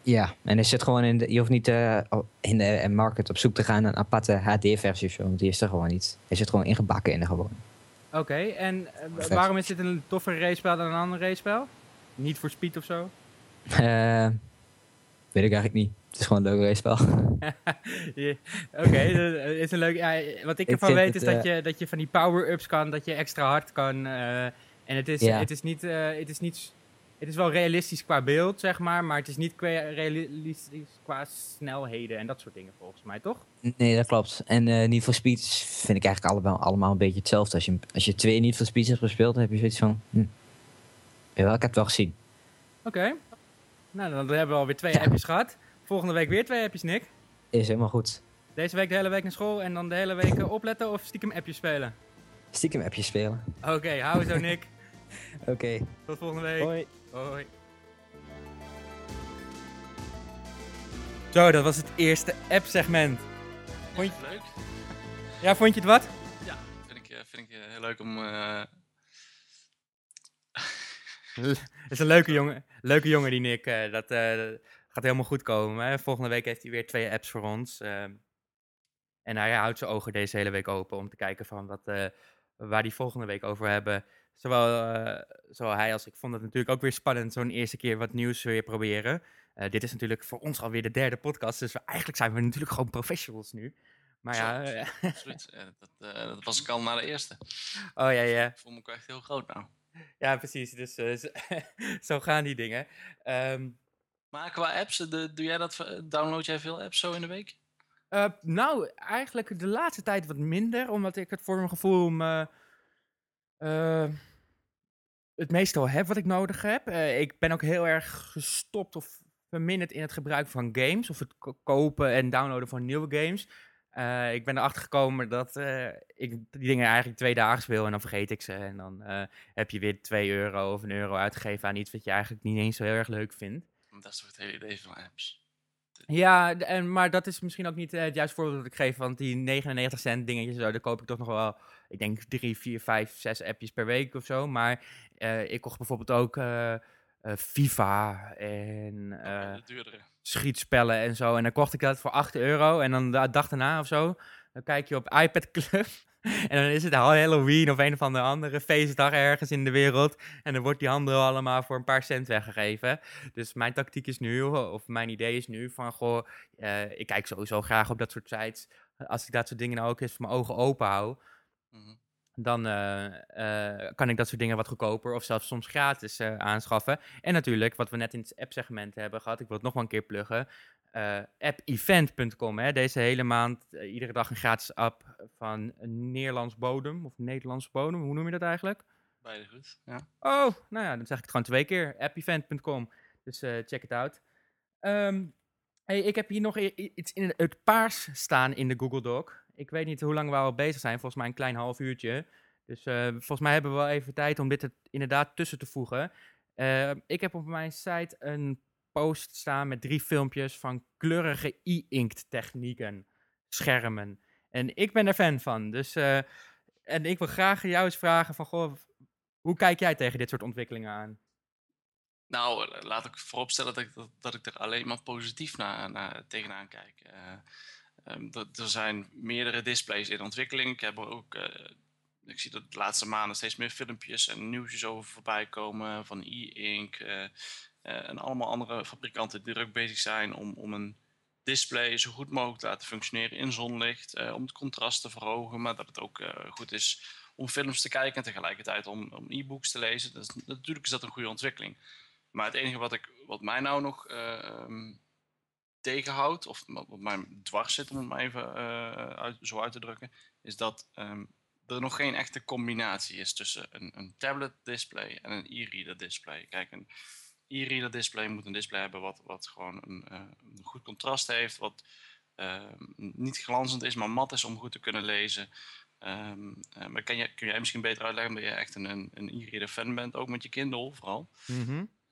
E: Ja, en er zit gewoon in de, je hoeft niet eh, in de market op zoek te gaan naar een aparte HD-versie of zo, want die is er gewoon niet. Hij zit gewoon ingebakken in de gewone.
A: Oké, en eh, waarom is dit een toffer race-spel dan een ander race-spel? Niet voor speed of zo?
E: Eh, weet ik eigenlijk niet. Het is gewoon een leuk racepel.
A: Ja, Oké, dat is een leuk. Ja, wat ik ervan weet
E: het,
A: is dat, je, dat je van die power-ups kan, dat je extra hard kan. eh, En het is, het is niet, eh, het is niet, het is wel realistisch qua beeld, zeg maar, maar het is niet qua realistisch qua snelheden en dat soort dingen volgens mij, toch?
E: Nee, dat klopt. En eh Need for Speed vind ik eigenlijk allemaal, allemaal een beetje hetzelfde. Als je, als je twee Need for Speeds hebt gespeeld, dan heb je zoiets van... Hm. Ja, ik heb het wel gezien.
A: Oké. Nou, dan hebben we alweer twee appjes gehad. Volgende week weer twee appjes, Nick.
E: Is helemaal goed.
A: Deze week de hele week naar school en dan de hele week eh, opletten of stiekem appjes spelen.
E: Stiekem appjes spelen.
A: Oké, hou zo, Nick.
E: Oké.
A: Tot volgende week.
E: Hoi.
A: Hoi. Zo, dat was het eerste app-segment. Vond je-
B: Leuk.
A: Ja, vond je het wat?
B: Ja, vind ik, eh, vind ik eh, heel leuk om... eh,
A: Het is een leuke jongen, leuke jongen die Nick. eh, dat eh, gaat helemaal goed komen. Hè? Volgende week heeft hij weer twee apps voor ons. ehm, en hij houdt zijn ogen deze hele week open om te kijken van wat, eh, waar die volgende week over hebben. Zowel, zowel hij als ik vond het natuurlijk ook weer spannend, zo'n eerste keer wat nieuws weer proberen. Eh, dit is natuurlijk voor ons alweer de derde podcast, dus we- eigenlijk zijn we natuurlijk gewoon professionals nu. Maar ja,
B: absoluut. Eh, dat, dat was ik al na de eerste.
A: oh ja, ja.
B: Ik voel me ook echt heel groot nou.
A: Ja, precies. Dus zo, gaan die dingen. Ehm,
B: Maar qua apps, de, doe jij dat, download jij veel apps zo in de week?
A: Nou, eigenlijk de laatste tijd wat minder, omdat ik het voor mijn gevoel me, eh, het meestal heb wat ik nodig heb. Eh, ik ben ook heel erg gestopt of verminderd in het gebruik van games, of het ko- kopen en downloaden van nieuwe games. Eh, ik ben erachter gekomen dat eh, ik die dingen eigenlijk twee dagen speel en dan vergeet ik ze. En dan heb je weer 2 euro of een euro uitgegeven aan iets wat je eigenlijk niet eens zo heel erg leuk vindt.
B: Dat het hele idee van apps.
A: Ja, en, maar dat is misschien ook niet eh, het juiste voorbeeld dat ik geef. Want die 99 cent dingetjes, zo, daar koop ik toch nog wel, ik denk drie, vier, vijf, zes appjes per week of zo. Maar eh, ik kocht bijvoorbeeld ook eh, FIFA en
B: duurdere.
A: schietspellen en zo. En dan kocht ik dat voor 8 euro. En dan de dag daarna of zo, dan kijk je op iPad Club. En dan is het Halloween of een of andere andere feestdag ergens in de wereld. En dan wordt die handel allemaal voor een paar cent weggegeven. Dus mijn tactiek is nu, of mijn idee is nu van, goh, eh, ik kijk sowieso graag op dat soort sites. Als ik dat soort dingen nou ook eens mijn ogen open hou,
B: Mhm.
A: dan eh, eh, kan ik dat soort dingen wat goedkoper of zelfs soms gratis aanschaffen. En natuurlijk, wat we net in het app-segment hebben gehad, ik wil het nog maar een keer pluggen, eh appevent.com. Hè, deze hele maand, eh, iedere dag een gratis app van een Nederlands bodem, of Nederlands bodem, hoe noem je dat eigenlijk?
B: Beide goed. Ja.
A: Oh, nou ja, dan zeg ik het gewoon twee keer. appevent.com. Dus eh, check it out. Ehm, hey, ik heb hier nog iets in het paars staan in de Google Doc. Ik weet niet hoe lang we al bezig zijn. Volgens mij een klein half uurtje. Dus eh, volgens mij hebben we wel even tijd om dit er inderdaad tussen te voegen. Ik heb op mijn site een post staan met drie filmpjes van kleurige e-inkt technieken. Schermen. En ik ben er fan van. Dus, eh, en ik wil graag jou eens vragen van, goh, hoe kijk jij tegen dit soort ontwikkelingen aan?
B: Nou, laat ik vooropstellen dat ik, dat, dat ik er alleen maar positief naar, naar, tegenaan kijk. Dat- er zijn meerdere displays in ontwikkeling. Ik heb er ook... eh, ik zie dat de laatste maanden steeds meer filmpjes en nieuwsjes over voorbij komen van e-ink en allemaal andere fabrikanten die ook bezig zijn om, om een display zo goed mogelijk te laten functioneren in zonlicht, eh, om het contrast te verhogen, maar dat het ook eh, goed is om films te kijken en tegelijkertijd om, om e-books te lezen. Natuurlijk is dat een goede ontwikkeling. Maar het enige wat, ik, wat mij nou nog eh, ehm, tegenhoudt, of wat mij dwars zit, om het maar even eh, zo uit te drukken, is dat ehm, er nog geen echte combinatie is tussen een, een tablet display en een e-reader display. Kijk, een e-reader display moet een display hebben wat, wat gewoon een, eh, een goed contrast heeft, wat ehm, niet glanzend is, maar mat is om goed te kunnen lezen. Ehm, eh, maar kan, je, kun jij misschien beter uitleggen omdat je echt een, een, e-reader fan bent, ook met je Kindle vooral.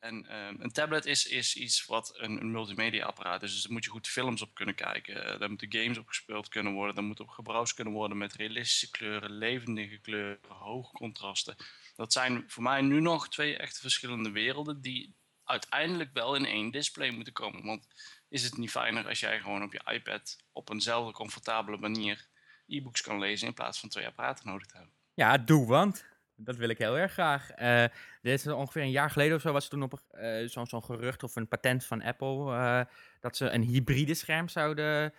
B: En ehm, een tablet is, is iets wat een, een multimedia apparaat is. Dus daar moet je goed films op kunnen kijken. Eh, daar moeten games op gespeeld kunnen worden. Daar moet op gebrowst kunnen worden met realistische kleuren, levendige kleuren, hoge contrasten. Dat zijn voor mij nu nog twee echt verschillende werelden die uiteindelijk wel in één display moeten komen. Want is het niet fijner als jij gewoon op je iPad op eenzelfde comfortabele manier e-books kan lezen in plaats van twee apparaten nodig te hebben?
A: Ja, doe, want dat wil ik heel erg graag. Eh dit is ongeveer een jaar geleden of zo was toen op eh, zo'n gerucht of een patent van Apple eh, dat ze een hybride scherm zouden,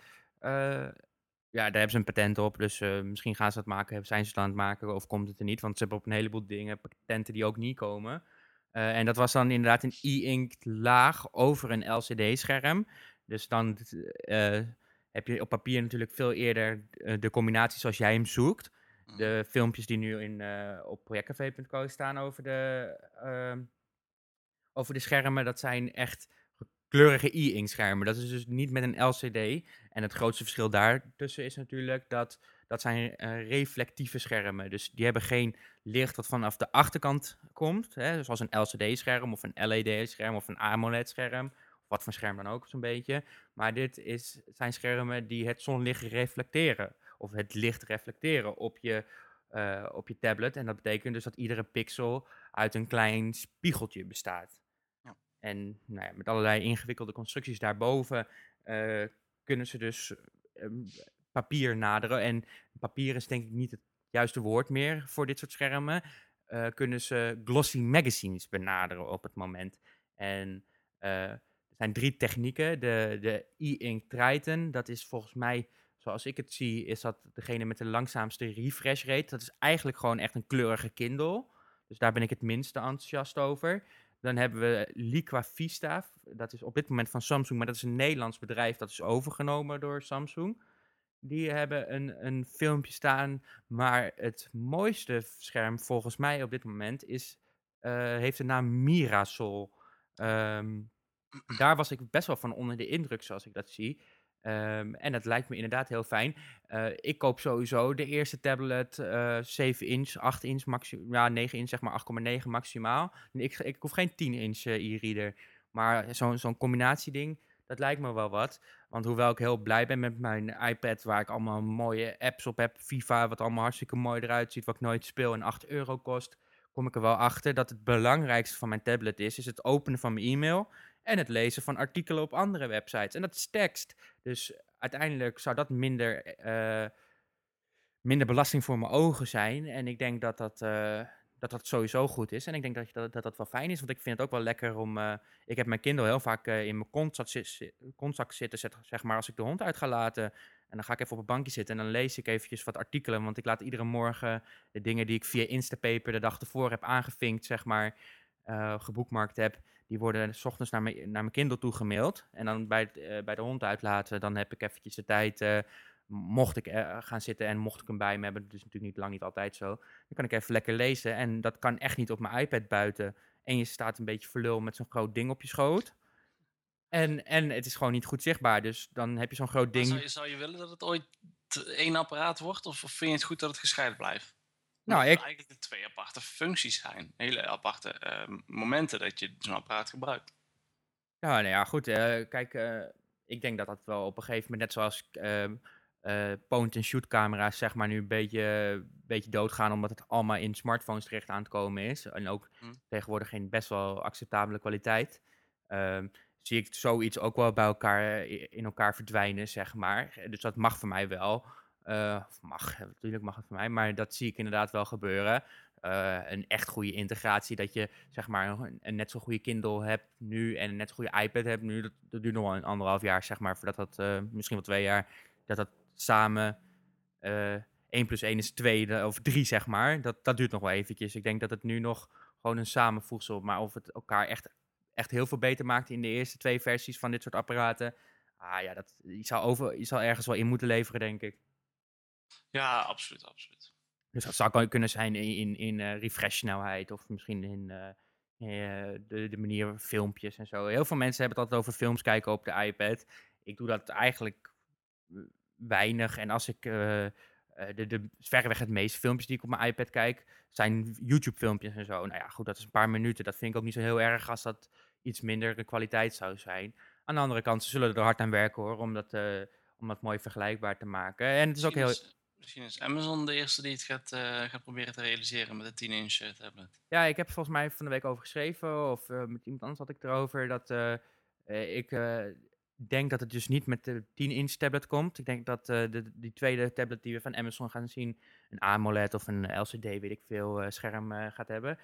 A: ja, daar hebben ze een patent op. Dus misschien gaan ze dat maken, zijn ze het aan het maken of komt het er niet. Want ze hebben op een heleboel dingen patenten die ook niet komen. Eh, en dat was dan inderdaad een e-ink laag over een LCD-scherm. Dus dan eh, heb je op papier natuurlijk veel eerder eh, de combinatie zoals jij hem zoekt.
B: Mhm.
A: De filmpjes die nu in, op projectcafé.co staan over de, ehm, over de schermen, dat zijn echt kleurige e-ink schermen. Dat is dus niet met een LCD. En het grootste verschil daartussen is natuurlijk dat dat zijn eh, reflectieve schermen. Dus die hebben geen licht dat vanaf de achterkant komt. Hè, zoals een LCD-scherm of een LED-scherm of een AMOLED-scherm. Of wat voor scherm dan ook, zo'n beetje. Maar dit is, zijn schermen die het zonlicht reflecteren. Of het licht reflecteren op je, eh, op je tablet. En dat betekent dus dat iedere pixel uit een klein spiegeltje bestaat.
B: Ja.
A: En nou ja, met allerlei ingewikkelde constructies daarboven eh, kunnen ze dus ehm, papier naderen. En papier is denk ik niet het juiste woord meer voor dit soort schermen. eh, kunnen ze glossy magazines benaderen op het moment. En eh, er zijn drie technieken. De, de e-ink Triton, dat is volgens mij, zoals ik het zie, is dat degene met de langzaamste refresh rate. Dat is eigenlijk gewoon echt een kleurige Kindle. Dus daar ben ik het minste enthousiast over. Dan hebben we Liqua Vista. Dat is op dit moment van Samsung, maar dat is een Nederlands bedrijf dat is overgenomen door Samsung. Die hebben een, een filmpje staan, maar het mooiste scherm volgens mij op dit moment is, eh, heeft de naam Mirasol. Ehm, daar was ik best wel van onder de indruk zoals ik dat zie. Ehm, en dat lijkt me inderdaad heel fijn. Eh, ik koop sowieso de eerste tablet eh 7 inch, 8 inch, ja 9 inch, zeg maar 8,9 maximaal. Ik, ik hoef geen 10 inch e-reader. Maar zo'n zo'n combinatieding, dat lijkt me wel wat. Want hoewel ik heel blij ben met mijn iPad, waar ik allemaal mooie apps op heb, FIFA, wat allemaal hartstikke mooi eruit ziet, wat ik nooit speel en 8 euro kost, kom ik er wel achter dat het belangrijkste van mijn tablet is, is het openen van mijn e-mail en het lezen van artikelen op andere websites. En dat is tekst. Dus uiteindelijk zou dat minder, eh, minder belasting voor mijn ogen zijn. En ik denk dat dat, eh, dat dat sowieso goed is. En ik denk dat dat, dat dat wel fijn is, want ik vind het ook wel lekker om... eh, ik heb mijn Kindle heel vaak eh, in mijn kontzak, zi- zi- kontzak zitten, zeg maar, als ik de hond uit ga laten. En dan ga ik even op een bankje zitten en dan lees ik eventjes wat artikelen. Want ik laat iedere morgen de dingen die ik via Instapaper de dag ervoor heb aangevinkt, zeg maar, eh, geboekmarkt heb, die worden s ochtends naar mijn, naar mijn Kindle toe gemaild. En dan bij, bij de hond uitlaten, dan heb ik eventjes de tijd, mocht ik eh, gaan zitten en mocht ik hem bij me hebben, dat is natuurlijk niet lang niet altijd zo, dan kan ik even lekker lezen. En dat kan echt niet op mijn iPad buiten. En je staat een beetje verlul met zo'n groot ding op je schoot. En, en het is gewoon niet goed zichtbaar. Dus dan heb je zo'n groot ding.
B: Zou je, zou je willen dat het ooit één apparaat wordt? Of, of vind je het goed dat het gescheiden blijft?
A: Nou, ik-
B: eigenlijk de twee aparte functies zijn. Hele aparte eh, momenten dat je zo'n apparaat gebruikt.
A: Ja, nou ja, goed. eh, kijk, eh, ik denk dat dat wel op een gegeven moment, net zoals eh, point-and-shoot camera's, zeg maar, nu een beetje, beetje doodgaan, omdat het allemaal in smartphones terecht aan het komen is. En ook
B: Hm.
A: tegenwoordig geen best wel acceptabele kwaliteit. Ehm, zie ik zoiets ook wel bij elkaar eh, in elkaar verdwijnen, zeg maar. Eh, Dus dat mag voor mij wel. Eh, mag, eh, natuurlijk mag het voor mij, maar dat zie ik inderdaad wel gebeuren. Eh, een echt goede integratie, dat je zeg maar een, een net zo goede Kindle hebt nu en een net zo goede iPad hebt nu. Dat, dat duurt nog wel een anderhalf jaar, zeg maar, voordat dat, eh, misschien wel twee jaar, dat dat samen eh 1 plus 1 is 2 of 3, zeg maar. Dat, dat duurt nog wel eventjes. Ik denk dat het nu nog gewoon een samenvoegsel, maar of het elkaar echt, echt heel veel beter maakt in de eerste twee versies van dit soort apparaten. Ah ja, dat, je, zou over, je zou ergens wel in moeten leveren, denk ik.
B: Ja, absoluut, absoluut.
A: Dus dat zou kunnen zijn in, in, in eh, refresh-snelheid of misschien in eh, de, de manier filmpjes en zo. Heel veel mensen hebben het altijd over films kijken op de iPad. Ik doe dat eigenlijk weinig. En als ik eh, eh, de, de verreweg het meeste filmpjes die ik op mijn iPad kijk, zijn YouTube-filmpjes en zo. Nou ja, goed, dat is een paar minuten. Dat vind ik ook niet zo heel erg als dat iets minder de kwaliteit zou zijn. Aan de andere kant, ze zullen er hard aan werken hoor, om dat, eh, om dat mooi vergelijkbaar te maken. En het is ook heel...
B: Misschien is- Amazon de eerste die het gaat, gaat proberen te realiseren met de 10-inch eh, tablet.
A: Ja, ik heb volgens mij van de week over geschreven, of met iemand anders had ik erover, dat ik denk dat het dus niet met de 10-inch tablet komt. Ik denk dat eh, de, die tweede tablet die we van Amazon gaan zien, een AMOLED of een LCD, weet ik veel, eh, scherm eh, gaat hebben.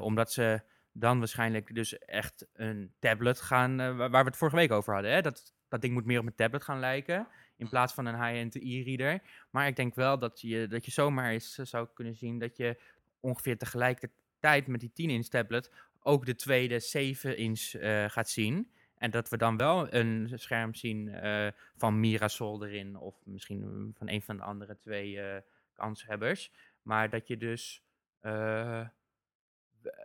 A: Omdat ze dan waarschijnlijk dus echt een tablet gaan, waar we het vorige week over hadden. Hè? Dat, dat ding moet meer op een tablet gaan lijken. in plaats van een high-end e-reader. Maar ik denk wel dat je, dat je zomaar eens zou kunnen zien dat je ongeveer tegelijkertijd met die 10-inch tablet ook de tweede 7-inch eh, gaat zien. En dat we dan wel een scherm zien eh, van Mirasol erin, of misschien van een van de andere twee eh, kanshebbers. Maar dat je dus eh,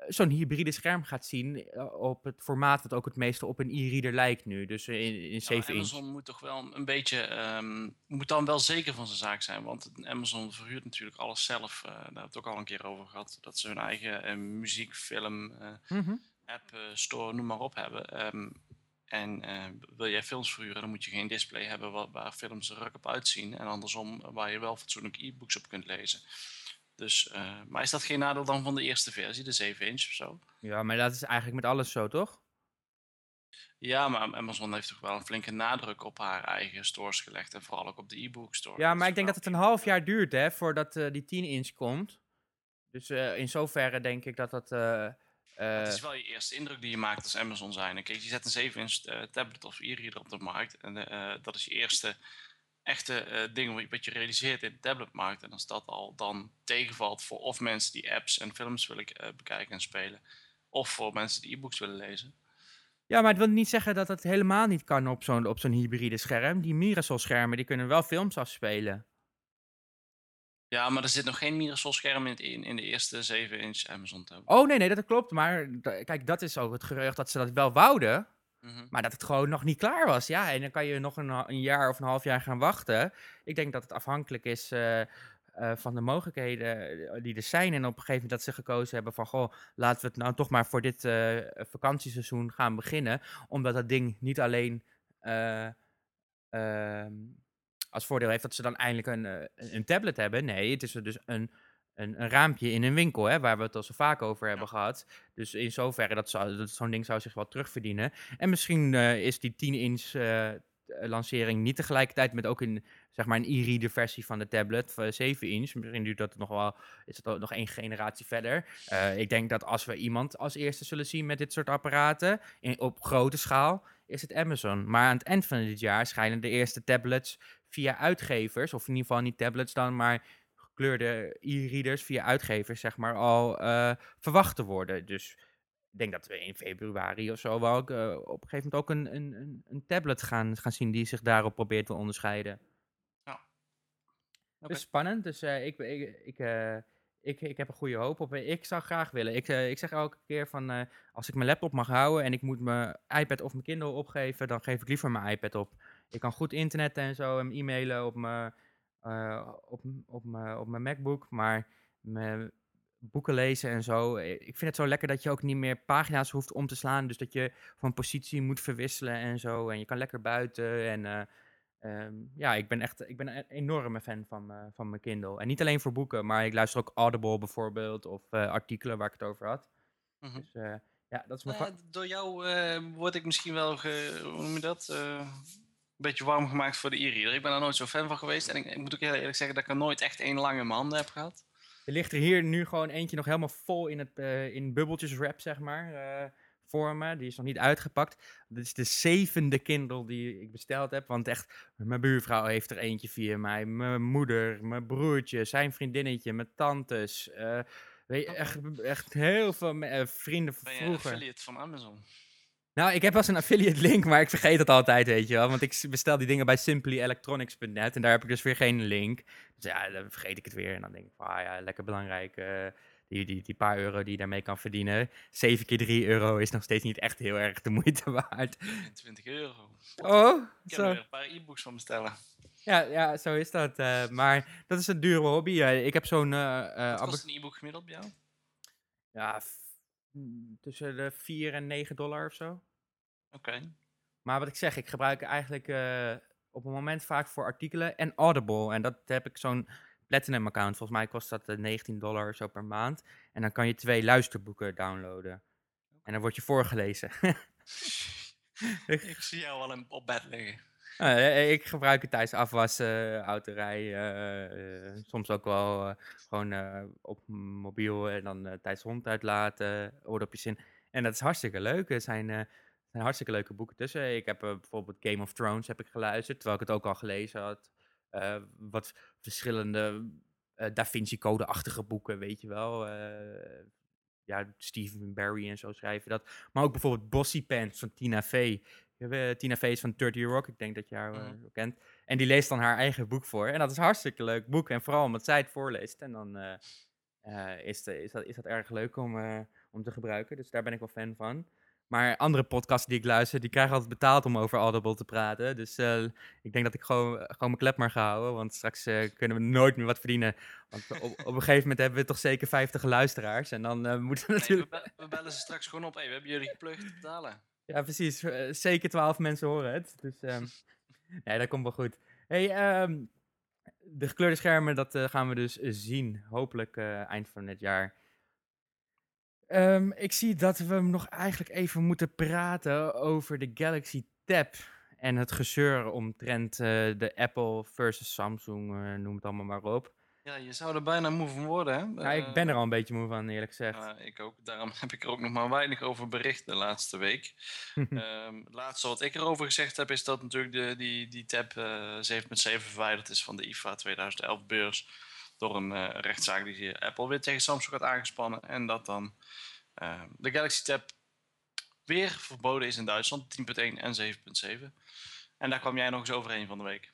A: zo'n hybride scherm gaat zien op het formaat wat ook het meeste op een e-reader lijkt nu. Dus in, in 7
B: Ja,
A: inch.
B: Amazon moet toch wel een beetje, ehm, moet dan wel zeker van zijn zaak zijn. Want Amazon verhuurt natuurlijk alles zelf. daar hebben we het ook al een keer over gehad. Dat ze hun eigen muziek, film,
A: Mhm.
B: app, store, noem maar op hebben. Ehm, en eh, wil jij films verhuren, dan moet je geen display hebben waar, waar films er ruk op uitzien. En andersom, eh, waar je wel fatsoenlijk e-books op kunt lezen. Dus, eh, maar is dat geen nadeel dan van de eerste versie, de 7 inch of zo?
A: Ja, maar dat is eigenlijk met alles zo, toch?
B: Ja, maar Amazon heeft toch wel een flinke nadruk op haar eigen stores gelegd. En vooral ook op de e-book store.
A: Ja, maar ik denk dat het een half jaar duurt, hè, voordat die 10 inch komt. Dus in zoverre denk ik dat dat... eh,
B: Het
A: eh,
B: is wel je eerste indruk die je maakt als Amazon zijn. Kijk, je zet een 7-inch eh, tablet of e-reader op de markt. En eh, dat is je eerste echte eh, ding wat je- realiseert in de tabletmarkt. En als dat al dan tegenvalt voor of mensen die apps en films willen eh, bekijken en spelen. Of voor mensen die e-books willen lezen.
A: Ja, maar het wil niet zeggen dat het helemaal niet kan op zo'n zo'n hybride scherm. Die Mirasol-schermen die kunnen wel films afspelen.
B: Ja, maar er zit nog geen Mirasol-scherm in, het- in, in de eerste 7-inch Amazon tablet.
A: Oh nee, nee, dat klopt. Maar kijk, dat is ook het gerucht dat ze dat wel wouden.
B: Mhm.
A: Maar dat het gewoon nog niet klaar was. Ja, en dan kan je nog een, een jaar of een half jaar gaan wachten. Ik denk dat het afhankelijk is eh, eh, van de mogelijkheden eh, die er zijn. En op een gegeven moment dat ze gekozen hebben van... Goh, laten we het nou toch maar voor dit eh, vakantieseizoen gaan beginnen. Omdat dat ding niet alleen eh, ehm, als voordeel heeft dat ze dan eindelijk een, eh, een- tablet hebben. Nee, het is dus een, een, een raampje in een winkel, hè, waar we het al zo vaak over hebben gehad. Dus in zoverre dat, zou- dat zo'n ding zou zich wel terugverdienen. En misschien eh, is die 10-inch eh, lancering niet tegelijkertijd met ook een, zeg maar een e-reader versie van de tablet, van 7-inch. Misschien duurt dat nog wel, is het ook nog één generatie verder. Ik denk dat als we iemand als eerste zullen zien met dit soort apparaten, in, op grote schaal, is het Amazon. Maar aan het eind van dit jaar schijnen de eerste tablets via uitgevers, of in ieder geval niet tablets dan, maar gekleurde e-readers via uitgevers, zeg maar, al eh, verwacht te worden. Dus ik denk dat we in februari of zo wel ook, eh, op een gegeven moment ook een, een, een, een tablet gaan, gaan zien die zich daarop probeert te onderscheiden.
B: Oké.
A: Dus spannend. Dus eh, ik, ik, ik, ik, ik heb een goede hoop op. Ik zou graag willen. Ik, eh, ik zeg elke keer van eh, als ik mijn laptop mag houden en ik moet mijn iPad of mijn Kindle opgeven, dan geef ik liever mijn iPad op. Ik kan goed internetten en zo en e-mailen op mijn, eh, op, op, mijn, op mijn MacBook, maar mijn boeken lezen en zo. Ik vind het zo lekker dat je ook niet meer pagina's hoeft om te slaan, dus dat je van positie moet verwisselen en zo. En je kan lekker buiten en eh, Ehm, ja, ik ben echt ik ben een enorme fan van, eh, van mijn Kindle. En niet alleen voor boeken, maar ik luister ook Audible bijvoorbeeld, of eh, artikelen waar ik het over had.
B: Mhm.
A: Dus eh, ja, dat is mijn...
B: Nou door jou word ik misschien wel, ge, hoe noem je dat? Een beetje warm gemaakt voor de e-reader. Ik ben er nooit zo fan van geweest. En ik, ik moet ook heel eerlijk zeggen dat ik er nooit echt één lang in mijn handen heb gehad.
A: Er ligt er hier nu gewoon eentje nog helemaal vol in, het, in bubbeltjes wrap, zeg maar, voor me. Die is nog niet uitgepakt. Dit is de zevende Kindle die ik besteld heb. Want echt, mijn buurvrouw heeft er eentje via mij. Mijn moeder, mijn broertje, zijn vriendinnetje, mijn tantes. eh, weet je, echt, echt heel veel eh, vrienden van
B: Ben je
A: vroeger.
B: affiliate van Amazon?
A: Nou, ik heb wel eens een affiliate link, maar ik vergeet het altijd, weet je wel. Want ik bestel die dingen bij simplyelectronics.net en daar heb ik dus weer geen link. Dus ja, dan vergeet ik het weer. En dan denk ik ah ja, lekker belangrijk. eh, die, die, die paar euro die je daarmee kan verdienen. 7 keer 3 euro is nog steeds niet echt heel erg de moeite waard.
B: 20 euro.
A: Oh,
B: Ik kan er een paar e-books van bestellen.
A: Ja, ja, zo is dat. eh, maar dat is een dure hobby. ik heb zo'n... eh,
B: Wat kost een e-book gemiddeld bij jou?
A: ja, tussen de 4 en 9 dollar of zo.
B: Oké.
A: Maar wat ik zeg, ik gebruik eigenlijk op het moment vaak voor artikelen en Audible. En dat heb ik zo'n Platinum account. Volgens mij kost dat eh, 19 dollar of zo per maand. En dan kan je twee luisterboeken downloaden. En dan word je voorgelezen.
B: Ik zie jou al op bed liggen.
A: Eh, ik gebruik het tijdens afwassen, autorijden, eh, eh, soms ook wel eh, gewoon eh, op mobiel en dan eh, tijdens hond uitlaten, oordopjes in. En dat is hartstikke leuk. Er zijn, eh, zijn hartstikke leuke boeken tussen. Ik heb eh, bijvoorbeeld Game of Thrones heb ik geluisterd, terwijl ik het ook al gelezen had. Eh, wat verschillende eh, Da Vinci Code-achtige boeken, weet je wel. Eh, ja, Stephen Barry en zo schrijven dat. Maar ook bijvoorbeeld Bossy Pants van Tina Fey. Tina Fey is van 30 Rock, ik denk dat je haar
B: Mhm.
A: kent. En die leest dan haar eigen boek voor. En dat is een hartstikke leuk boek. En vooral omdat zij het voorleest. En dan is, de, is, dat, is dat erg leuk om, om te gebruiken. Dus daar ben ik wel fan van. Maar andere podcasts die ik luister, die krijgen altijd betaald om over Audible te praten. Dus eh, ik denk dat ik gewoon, gewoon mijn klep maar ga houden. Want straks eh, kunnen we nooit meer wat verdienen. Want op, op een gegeven moment hebben we toch zeker 50 luisteraars. En dan eh, moeten we natuurlijk...
B: we, be- we bellen ze straks gewoon op. Hey, we hebben jullie geplukt te betalen.
A: Ja, precies. Zeker twaalf mensen horen het. Dus ehm nee, dat komt wel goed. Hey, ehm, de gekleurde schermen, dat gaan we dus zien. Hopelijk eind van het jaar. Ehm, ik zie dat we nog eigenlijk even moeten praten over de Galaxy Tab. En het gezeur omtrent eh, de Apple versus Samsung, eh, noem het allemaal maar op.
B: Ja, je zou er bijna moe van worden, hè?
A: Nou, ik ben er al een beetje moe van, eerlijk gezegd.
B: Ik ook. Daarom heb ik er ook nog maar weinig over bericht de laatste week. Ehm, het laatste wat ik erover gezegd heb, is dat natuurlijk de, die, die tab eh 7.7 verwijderd is van de IFA 2011 beurs. Door een eh, rechtszaak die Apple weer tegen Samsung had aangespannen. En dat dan ehm, de Galaxy Tab weer verboden is in Duitsland, 10.1 en 7.7. En daar kwam jij nog eens overheen van de week.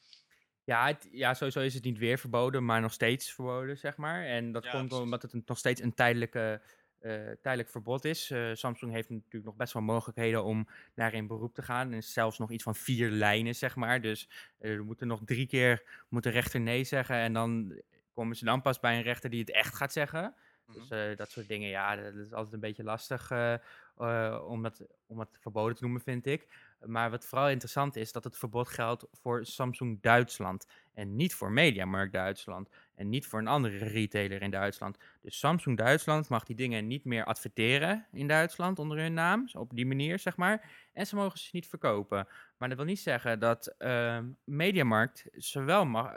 A: Ja, het- ja, sowieso is het niet weer verboden, maar nog steeds verboden, zeg maar. En dat
B: Ja,
A: komt
B: precies.
A: omdat het nog steeds een tijdelijke, eh, tijdelijk verbod is. Eh, Samsung heeft natuurlijk nog best wel mogelijkheden om daarin beroep te gaan. En zelfs nog iets van vier lijnen, zeg maar. Dus eh, er moeten nog drie keer moet de rechter nee zeggen. En dan komen ze dan pas bij een rechter die het echt gaat zeggen. Dus
B: Mhm.
A: eh, dat soort dingen, ja, dat is altijd een beetje lastig eh, eh, om, dat, om dat verboden te noemen, vind ik. Maar wat vooral interessant is, dat het verbod geldt voor Samsung Duitsland. En niet voor Mediamarkt Duitsland. En niet voor een andere retailer in Duitsland. Dus Samsung Duitsland mag die dingen niet meer adverteren in Duitsland onder hun naam. Op die manier, zeg maar. En ze mogen ze niet verkopen. Maar dat wil niet zeggen dat ehm, Mediamarkt ze wel mag...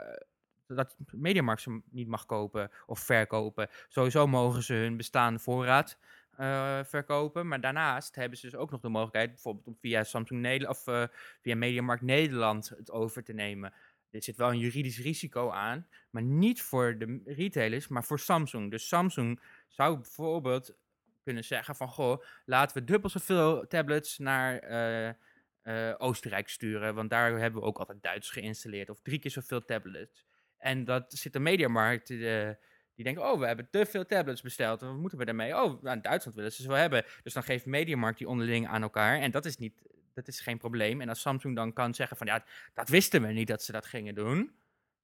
A: dat Mediamarkt ze niet mag kopen of verkopen. Sowieso mogen ze hun bestaande voorraad eh, verkopen. Maar daarnaast hebben ze dus ook nog de mogelijkheid, bijvoorbeeld om via Samsung Nederland of eh, via Mediamarkt Nederland het over te nemen. Er zit wel een juridisch risico aan, maar niet voor de retailers, maar voor Samsung. Dus Samsung zou bijvoorbeeld kunnen zeggen van, goh, laten we dubbel zoveel tablets naar eh, Oostenrijk sturen, want daar hebben we ook altijd Duits geïnstalleerd, of drie keer zoveel tablets. En dat zit de Mediamarkt, eh, die denken, oh, we hebben te veel tablets besteld. Wat moeten we daarmee? Oh, nou, in Duitsland willen ze ze wel hebben. Dus dan geeft Mediamarkt die onderling aan elkaar. En dat is, niet, dat is geen probleem. En als Samsung dan kan zeggen van, ja, dat wisten we niet dat ze dat gingen doen.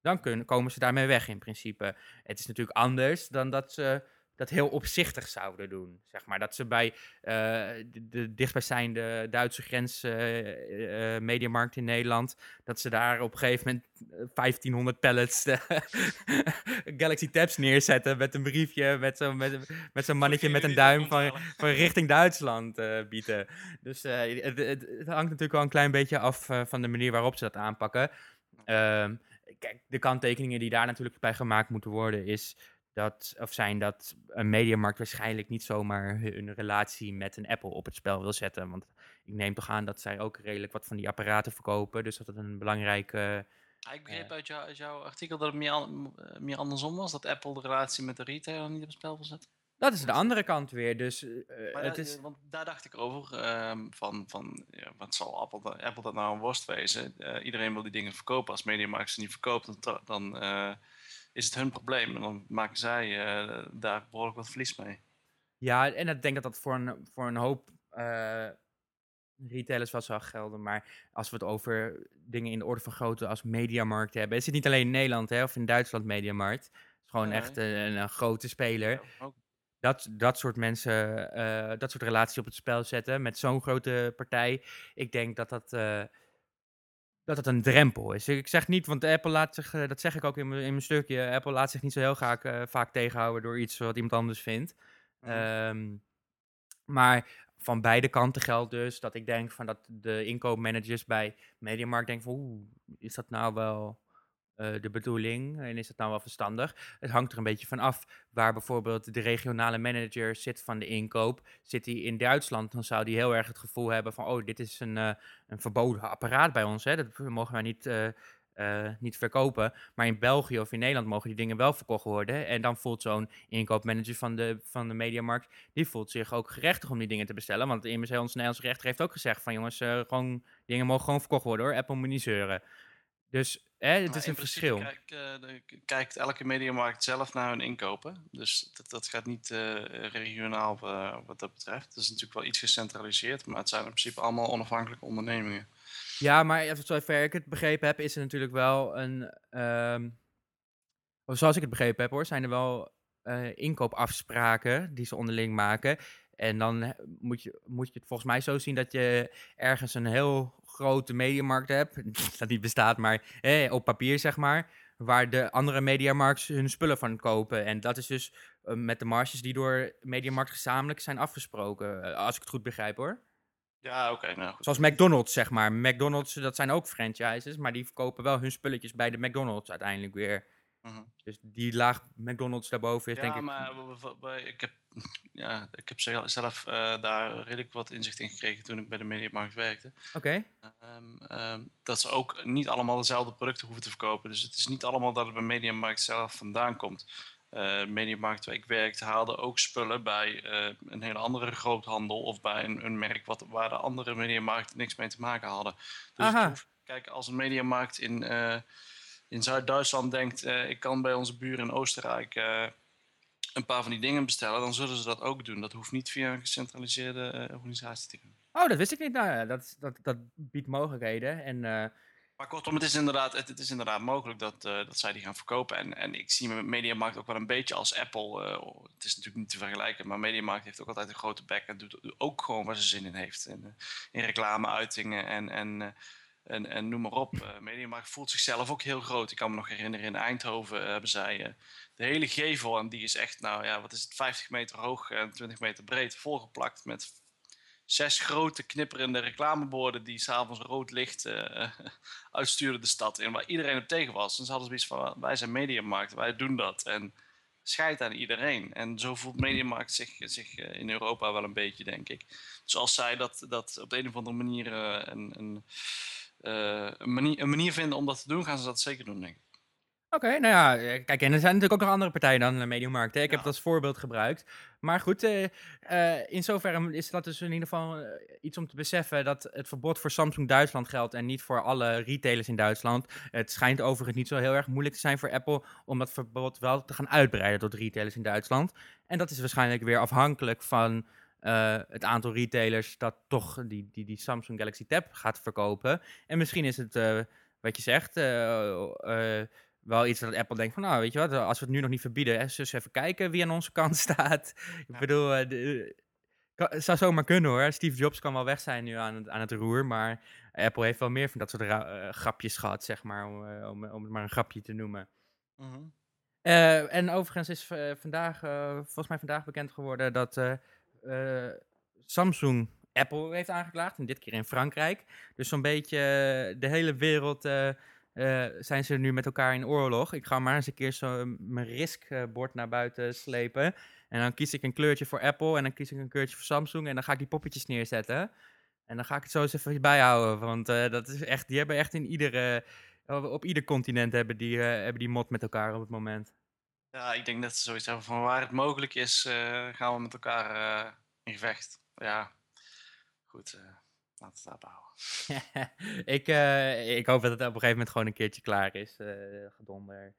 A: Dan kunnen, komen ze daarmee weg in principe. Het is natuurlijk anders dan dat ze dat heel opzichtig zouden doen. Zeg maar dat ze bij eh, de, de dichtstbijzijnde Duitse grens eh, eh, Mediamarkt in Nederland, dat ze daar op een gegeven moment eh, 1500 pallets Galaxy Tabs neerzetten met een briefje, met zo'n met, met zo'n mannetje met een duim van, van richting Duitsland bieden. Dus het, het, het hangt natuurlijk wel een klein beetje af van de manier waarop ze dat aanpakken. Ehm, kijk, de kanttekeningen die daar natuurlijk bij gemaakt moeten worden, is dat, of zijn dat een mediamarkt waarschijnlijk niet zomaar hun relatie met een Apple op het spel wil zetten. Want ik neem toch aan dat zij ook redelijk wat van die apparaten verkopen. Dus dat het een belangrijke.
B: Ah, ik begreep
A: Eh.
B: uit, jou, uit jouw artikel dat het meer, an- eh, meer andersom was. Dat Apple de relatie met de retailer niet op het spel wil zetten.
A: Dat is de andere kant weer. Dus eh,
B: Maar
A: het is.
B: want daar dacht ik over. ehm, van, van ja, wat zal Apple, Apple dat nou een worst wezen? Iedereen wil die dingen verkopen. Als Mediamarkt ze niet verkoopt, dan, dan is het hun probleem. En dan maken zij eh, daar behoorlijk wat verlies mee.
A: Ja, en ik denk dat dat voor een, voor een hoop eh, retailers wel zou gelden. Maar als we het over dingen in de orde van grootte als Mediamarkt hebben. Is het niet alleen in Nederland hè, of in Duitsland Mediamarkt. Het is gewoon
B: Nee.
A: echt een, een grote speler.
B: Ja, ook.
A: dat, dat soort mensen, eh, dat soort relaties op het spel zetten met zo'n grote partij. Ik denk dat dat, dat het een drempel is. Ik zeg niet, want Apple laat zich, eh, dat zeg ik ook in mijn in mijn stukje, Apple laat zich niet zo heel graag, eh, vaak tegenhouden door iets wat iemand anders vindt.
B: Mhm.
A: Ehm, maar van beide kanten geldt dus dat ik denk van dat de inkoopmanagers bij Mediamarkt denken van oeh, is dat nou wel de bedoeling en is het nou wel verstandig? Het hangt er een beetje van af waar bijvoorbeeld de regionale manager zit van de inkoop. Zit hij in Duitsland, dan zou hij heel erg het gevoel hebben van, oh, dit is een, eh, een verboden apparaat bij ons, hè? dat mogen wij niet, eh, eh, niet verkopen. Maar in België of in Nederland mogen die dingen wel verkocht worden. En dan voelt zo'n inkoopmanager van de, van de mediamarkt, die voelt zich ook gerechtig om die dingen te bestellen. Want immers ons Nederlandse rechter heeft ook gezegd van, jongens, eh, gewoon, dingen mogen gewoon verkocht worden hoor, Apple moet niet zeuren. Dus hè, het is een verschil.
B: Kijkt, eh, kijkt elke mediamarkt zelf naar hun inkopen. Dus dat, dat gaat niet eh, regionaal eh, wat dat betreft. Het is natuurlijk wel iets gecentraliseerd, maar het zijn in principe allemaal onafhankelijke ondernemingen.
A: Ja, maar zover ik het begrepen heb, is er natuurlijk wel een. of zoals ik het begrepen heb hoor, zijn er wel inkoopafspraken die ze onderling maken. En dan moet je, moet je het volgens mij zo zien dat je ergens een heel grote mediamarkt hebt. dat niet bestaat, maar eh, op papier zeg maar. Waar de andere mediamarkts hun spullen van kopen. En dat is dus eh, met de marges die door mediamarkt gezamenlijk zijn afgesproken. eh, als ik het goed begrijp hoor.
B: Ja, oké. nou.
A: Zoals McDonald's, zeg maar. McDonald's, dat zijn ook franchises, maar die verkopen wel hun spulletjes bij de McDonald's uiteindelijk weer.
B: Mhm.
A: Dus die laag McDonald's daarboven is,
B: Ja,
A: denk ik...
B: maar w- w- ik heb, ja, ik heb zelf eh, daar redelijk wat inzicht in gekregen toen ik bij de Mediamarkt werkte.
A: Oké,
B: Ehm, ehm, dat ze ook niet allemaal dezelfde producten hoeven te verkopen. Dus het is niet allemaal dat het bij Mediamarkt zelf vandaan komt. Eh Mediamarkt waar ik werkte haalde ook spullen bij eh, een hele andere groothandel of bij een, een merk wat, waar de andere Mediamarkten niks mee te maken hadden. Dus
A: Aha.
B: kijk, als een Mediamarkt in, in Zuid-Duitsland denkt, ik kan bij onze buren in Oostenrijk een paar van die dingen bestellen, dan zullen ze dat ook doen. Dat hoeft niet via een gecentraliseerde eh, organisatie te gaan.
A: Oh, dat wist ik niet. Nou ja, dat, dat, dat biedt mogelijkheden. En eh,
B: Maar kortom, het is inderdaad, het, het is inderdaad mogelijk dat, eh, dat zij die gaan verkopen. En, en ik zie Mediamarkt ook wel een beetje als Apple. oh, het is natuurlijk niet te vergelijken, maar Mediamarkt heeft ook altijd een grote bek. En doet ook gewoon waar ze zin in heeft. In, in reclameuitingen en, en, eh, en, en noem maar op. Eh Mediamarkt voelt zichzelf ook heel groot. Ik kan me nog herinneren, in Eindhoven hebben zij eh, de hele gevel. En die is echt, nou ja, wat is het, 50 meter hoog en 20 meter breed. Volgeplakt met zes grote knipperende reclameborden die s'avonds rood licht eh, uitstuurden de stad in, waar iedereen op tegen was. En ze hadden van, wij zijn Mediamarkt, wij doen dat. En scheid aan iedereen. En zo voelt Mediamarkt zich, zich in Europa wel een beetje, denk ik. Dus als zij dat, dat op de een of andere manier, een, een, een, manier, een manier vinden om dat te doen, gaan ze dat zeker doen, denk ik.
A: Oké, nou ja, eh, kijk, en er zijn natuurlijk ook nog andere partijen dan de Mediamarkt. Hè? Ik heb het als voorbeeld gebruikt. Maar goed, eh, eh, in zoverre is dat dus in ieder geval eh, iets om te beseffen dat het verbod voor Samsung Duitsland geldt en niet voor alle retailers in Duitsland. Het schijnt overigens niet zo heel erg moeilijk te zijn voor Apple om dat verbod wel te gaan uitbreiden tot retailers in Duitsland. En dat is waarschijnlijk weer afhankelijk van eh, het aantal retailers dat toch die, die, die Samsung Galaxy Tab gaat verkopen. En misschien is het, eh, wat je zegt, eh, wel iets dat Apple denkt van, nou, weet je wat, als we het nu nog niet verbieden, hè, eens even kijken wie aan onze kant staat. Ik bedoel, de, kan- het zou zomaar kunnen hoor. Steve Jobs kan wel weg zijn nu aan het, aan het roer, maar Apple heeft wel meer van dat soort ra- grapjes gehad, zeg maar, om, om, om het maar een grapje te noemen. Eh, en overigens is vandaag, volgens mij vandaag bekend geworden dat Samsung Apple heeft aangeklaagd. En dit keer in Frankrijk. Dus zo'n beetje eh, de hele wereld eh, eh, zijn ze nu met elkaar in oorlog. Ik ga maar eens een keer zo mijn riskbord naar buiten slepen. En dan kies ik een kleurtje voor Apple en dan kies ik een kleurtje voor Samsung. En dan ga ik die poppetjes neerzetten. En dan ga ik het zo eens even bijhouden. Want eh, dat is echt, die hebben echt in iedere, op ieder continent hebben die, eh, hebben die mod met elkaar op het moment.
B: Ja, ik denk dat ze zoiets hebben van waar het mogelijk is, eh, gaan we met elkaar eh, in gevecht. Ja, goed, eh laten we het daarbij
A: ik, ik hoop dat het op een gegeven moment gewoon een keertje klaar is. gedonder.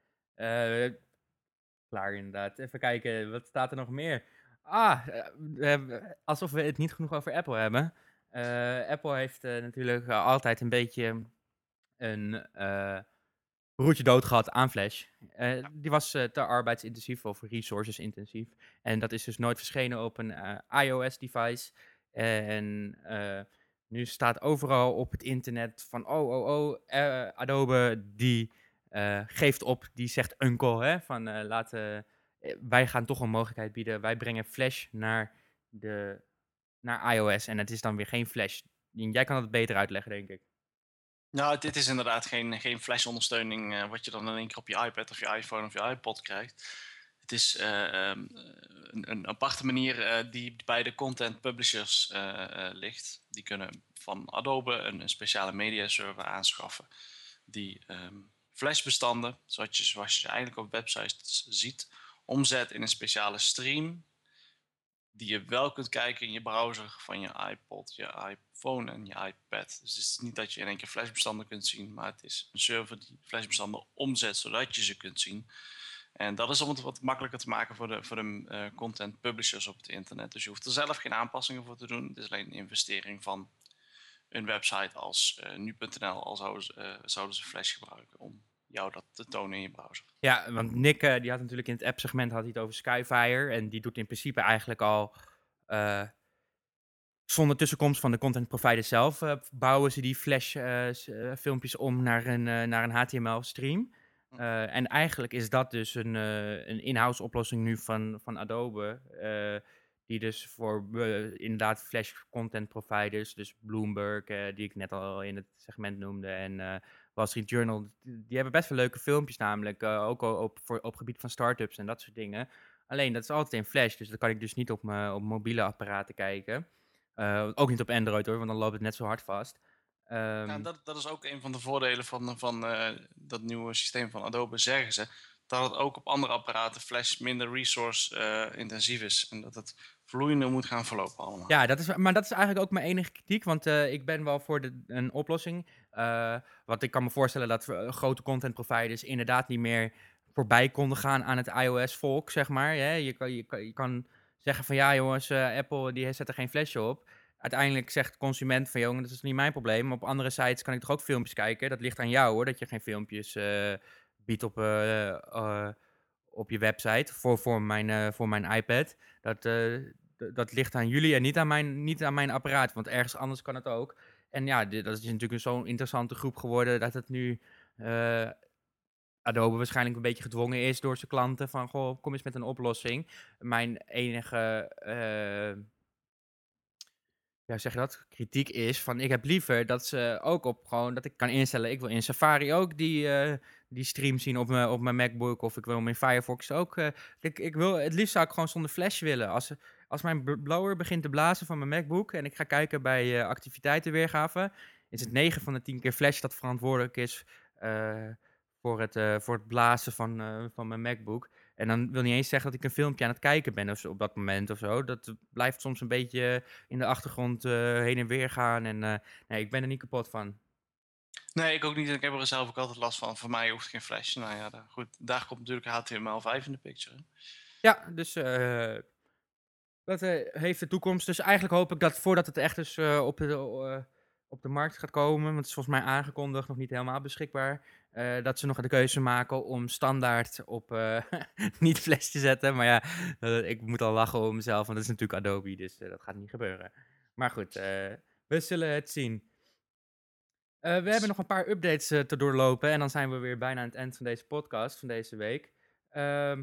A: Klaar inderdaad. Even kijken, wat staat er nog meer? Ah, alsof we het niet genoeg over Apple hebben. Apple heeft natuurlijk altijd een beetje een broertje dood gehad aan Flash. Eh, Die was eh, te arbeidsintensief of resources intensief. En dat is dus nooit verschenen op een eh, iOS-device. En nu staat overal op het internet van, oh, oh, oh, Adobe die geeft op, die zegt uncle, hè, van laten, wij gaan toch een mogelijkheid bieden. Wij brengen Flash naar, de, naar iOS en het is dan weer geen Flash. Jij kan het beter uitleggen, denk ik.
B: Nou, dit is inderdaad geen, geen flash-ondersteuning eh, wat je dan in één keer op je iPad of je iPhone of je iPod krijgt. Het is eh, ehm, een, een aparte manier eh, die bij de content publishers ligt. Die kunnen van Adobe een, speciale media server aanschaffen. Die ehm, flashbestanden, zoals je, eigenlijk op websites ziet, omzet in een speciale stream. Die je wel kunt kijken in je browser van je iPod, je iPhone en je iPad. Dus het is niet dat je in één keer flashbestanden kunt zien, maar het is een server die flashbestanden omzet zodat je ze kunt zien. En dat is om het wat makkelijker te maken voor de, voor de eh, content publishers op het internet. Dus je hoeft er zelf geen aanpassingen voor te doen. Het is alleen een investering van een website als eh, nu.nl, al zouden eh, zouden ze Flash gebruiken om jou dat te tonen in je browser.
A: Ja, want Nick eh, die had natuurlijk in het app-segment had hij het over Skyfire. En die doet in principe eigenlijk al eh, zonder tussenkomst van de content provider zelf eh, bouwen ze die flash filmpjes om naar een, naar een HTML stream. Eh, en eigenlijk is dat dus een, een in-house oplossing nu van, van Adobe. die dus voor inderdaad flash content providers, dus Bloomberg, die ik net al in het segment noemde, en Wall Street Journal, die hebben best wel leuke filmpjes namelijk, eh, ook op, voor, op gebied van startups en dat soort dingen. Alleen dat is altijd in flash, dus dat kan ik dus niet op mijn op mobiele apparaten kijken. Eh, ook niet op Android hoor, want dan loopt het net zo hard vast. Ehm,
B: Ja, dat, dat is ook een van de voordelen van, van eh, dat nieuwe systeem van Adobe, zeggen ze. Dat het ook op andere apparaten Flash minder resource eh, intensief is. En dat het vloeiender moet gaan verlopen allemaal.
A: Ja, dat is, maar dat is eigenlijk ook mijn enige kritiek, want ik ben wel voor de, een oplossing. Eh, want ik kan me voorstellen dat eh, grote content providers inderdaad niet meer voorbij konden gaan aan het iOS-volk, zeg maar. Je, kan, je, kan, zeggen van ja jongens, eh, Apple die zet er geen flesje op. Uiteindelijk zegt de consument van jongen, dat is niet mijn probleem. Maar op andere sites kan ik toch ook filmpjes kijken. Dat ligt aan jou hoor, dat je geen filmpjes biedt op, op je website voor, voor, mijn, voor mijn iPad. Dat, dat ligt aan jullie en niet aan, mijn, niet aan mijn apparaat, want ergens anders kan het ook. En ja, dat is natuurlijk zo'n interessante groep geworden dat het nu eh, Adobe waarschijnlijk een beetje gedwongen is door zijn klanten van, goh, kom eens met een oplossing. Mijn enige, eh, ja, zeg dat, kritiek is van, ik heb liever dat ze ook op gewoon, dat ik kan instellen, ik wil in Safari ook die, eh, die stream zien op mijn, op mijn MacBook of ik wil hem in Firefox ook. ik, ik wil, het liefst zou ik gewoon zonder flash willen. Als, als mijn bl- blower begint te blazen van mijn MacBook en ik ga kijken bij eh, activiteitenweergave, is het 9 van de 10 keer flash dat verantwoordelijk is eh, voor, het, eh, voor het blazen van, van mijn MacBook. En dan wil niet eens zeggen dat ik een filmpje aan het kijken ben of zo, op dat moment of zo. Dat blijft soms een beetje in de achtergrond heen en weer gaan. En nee, ik ben er niet kapot van.
B: Nee, ik ook niet. Ik heb er zelf ook altijd last van. Voor mij hoeft geen Flash. Nou ja, goed. Daar komt natuurlijk HTML5 in de picture.
A: Ja, dus dat eh, heeft de toekomst. Dus eigenlijk hoop ik dat voordat het echt dus op, de, eh, op de markt gaat komen, want het is volgens mij aangekondigd, nog niet helemaal beschikbaar, dat ze nog de keuze maken om standaard op niet flash te zetten. Maar ja, ik moet al lachen om mezelf, want dat is natuurlijk Adobe, dus dat gaat niet gebeuren. Maar goed, we zullen het zien. We hebben nog een paar updates te doorlopen en dan zijn we weer bijna aan het eind van deze podcast van deze week. Ehm,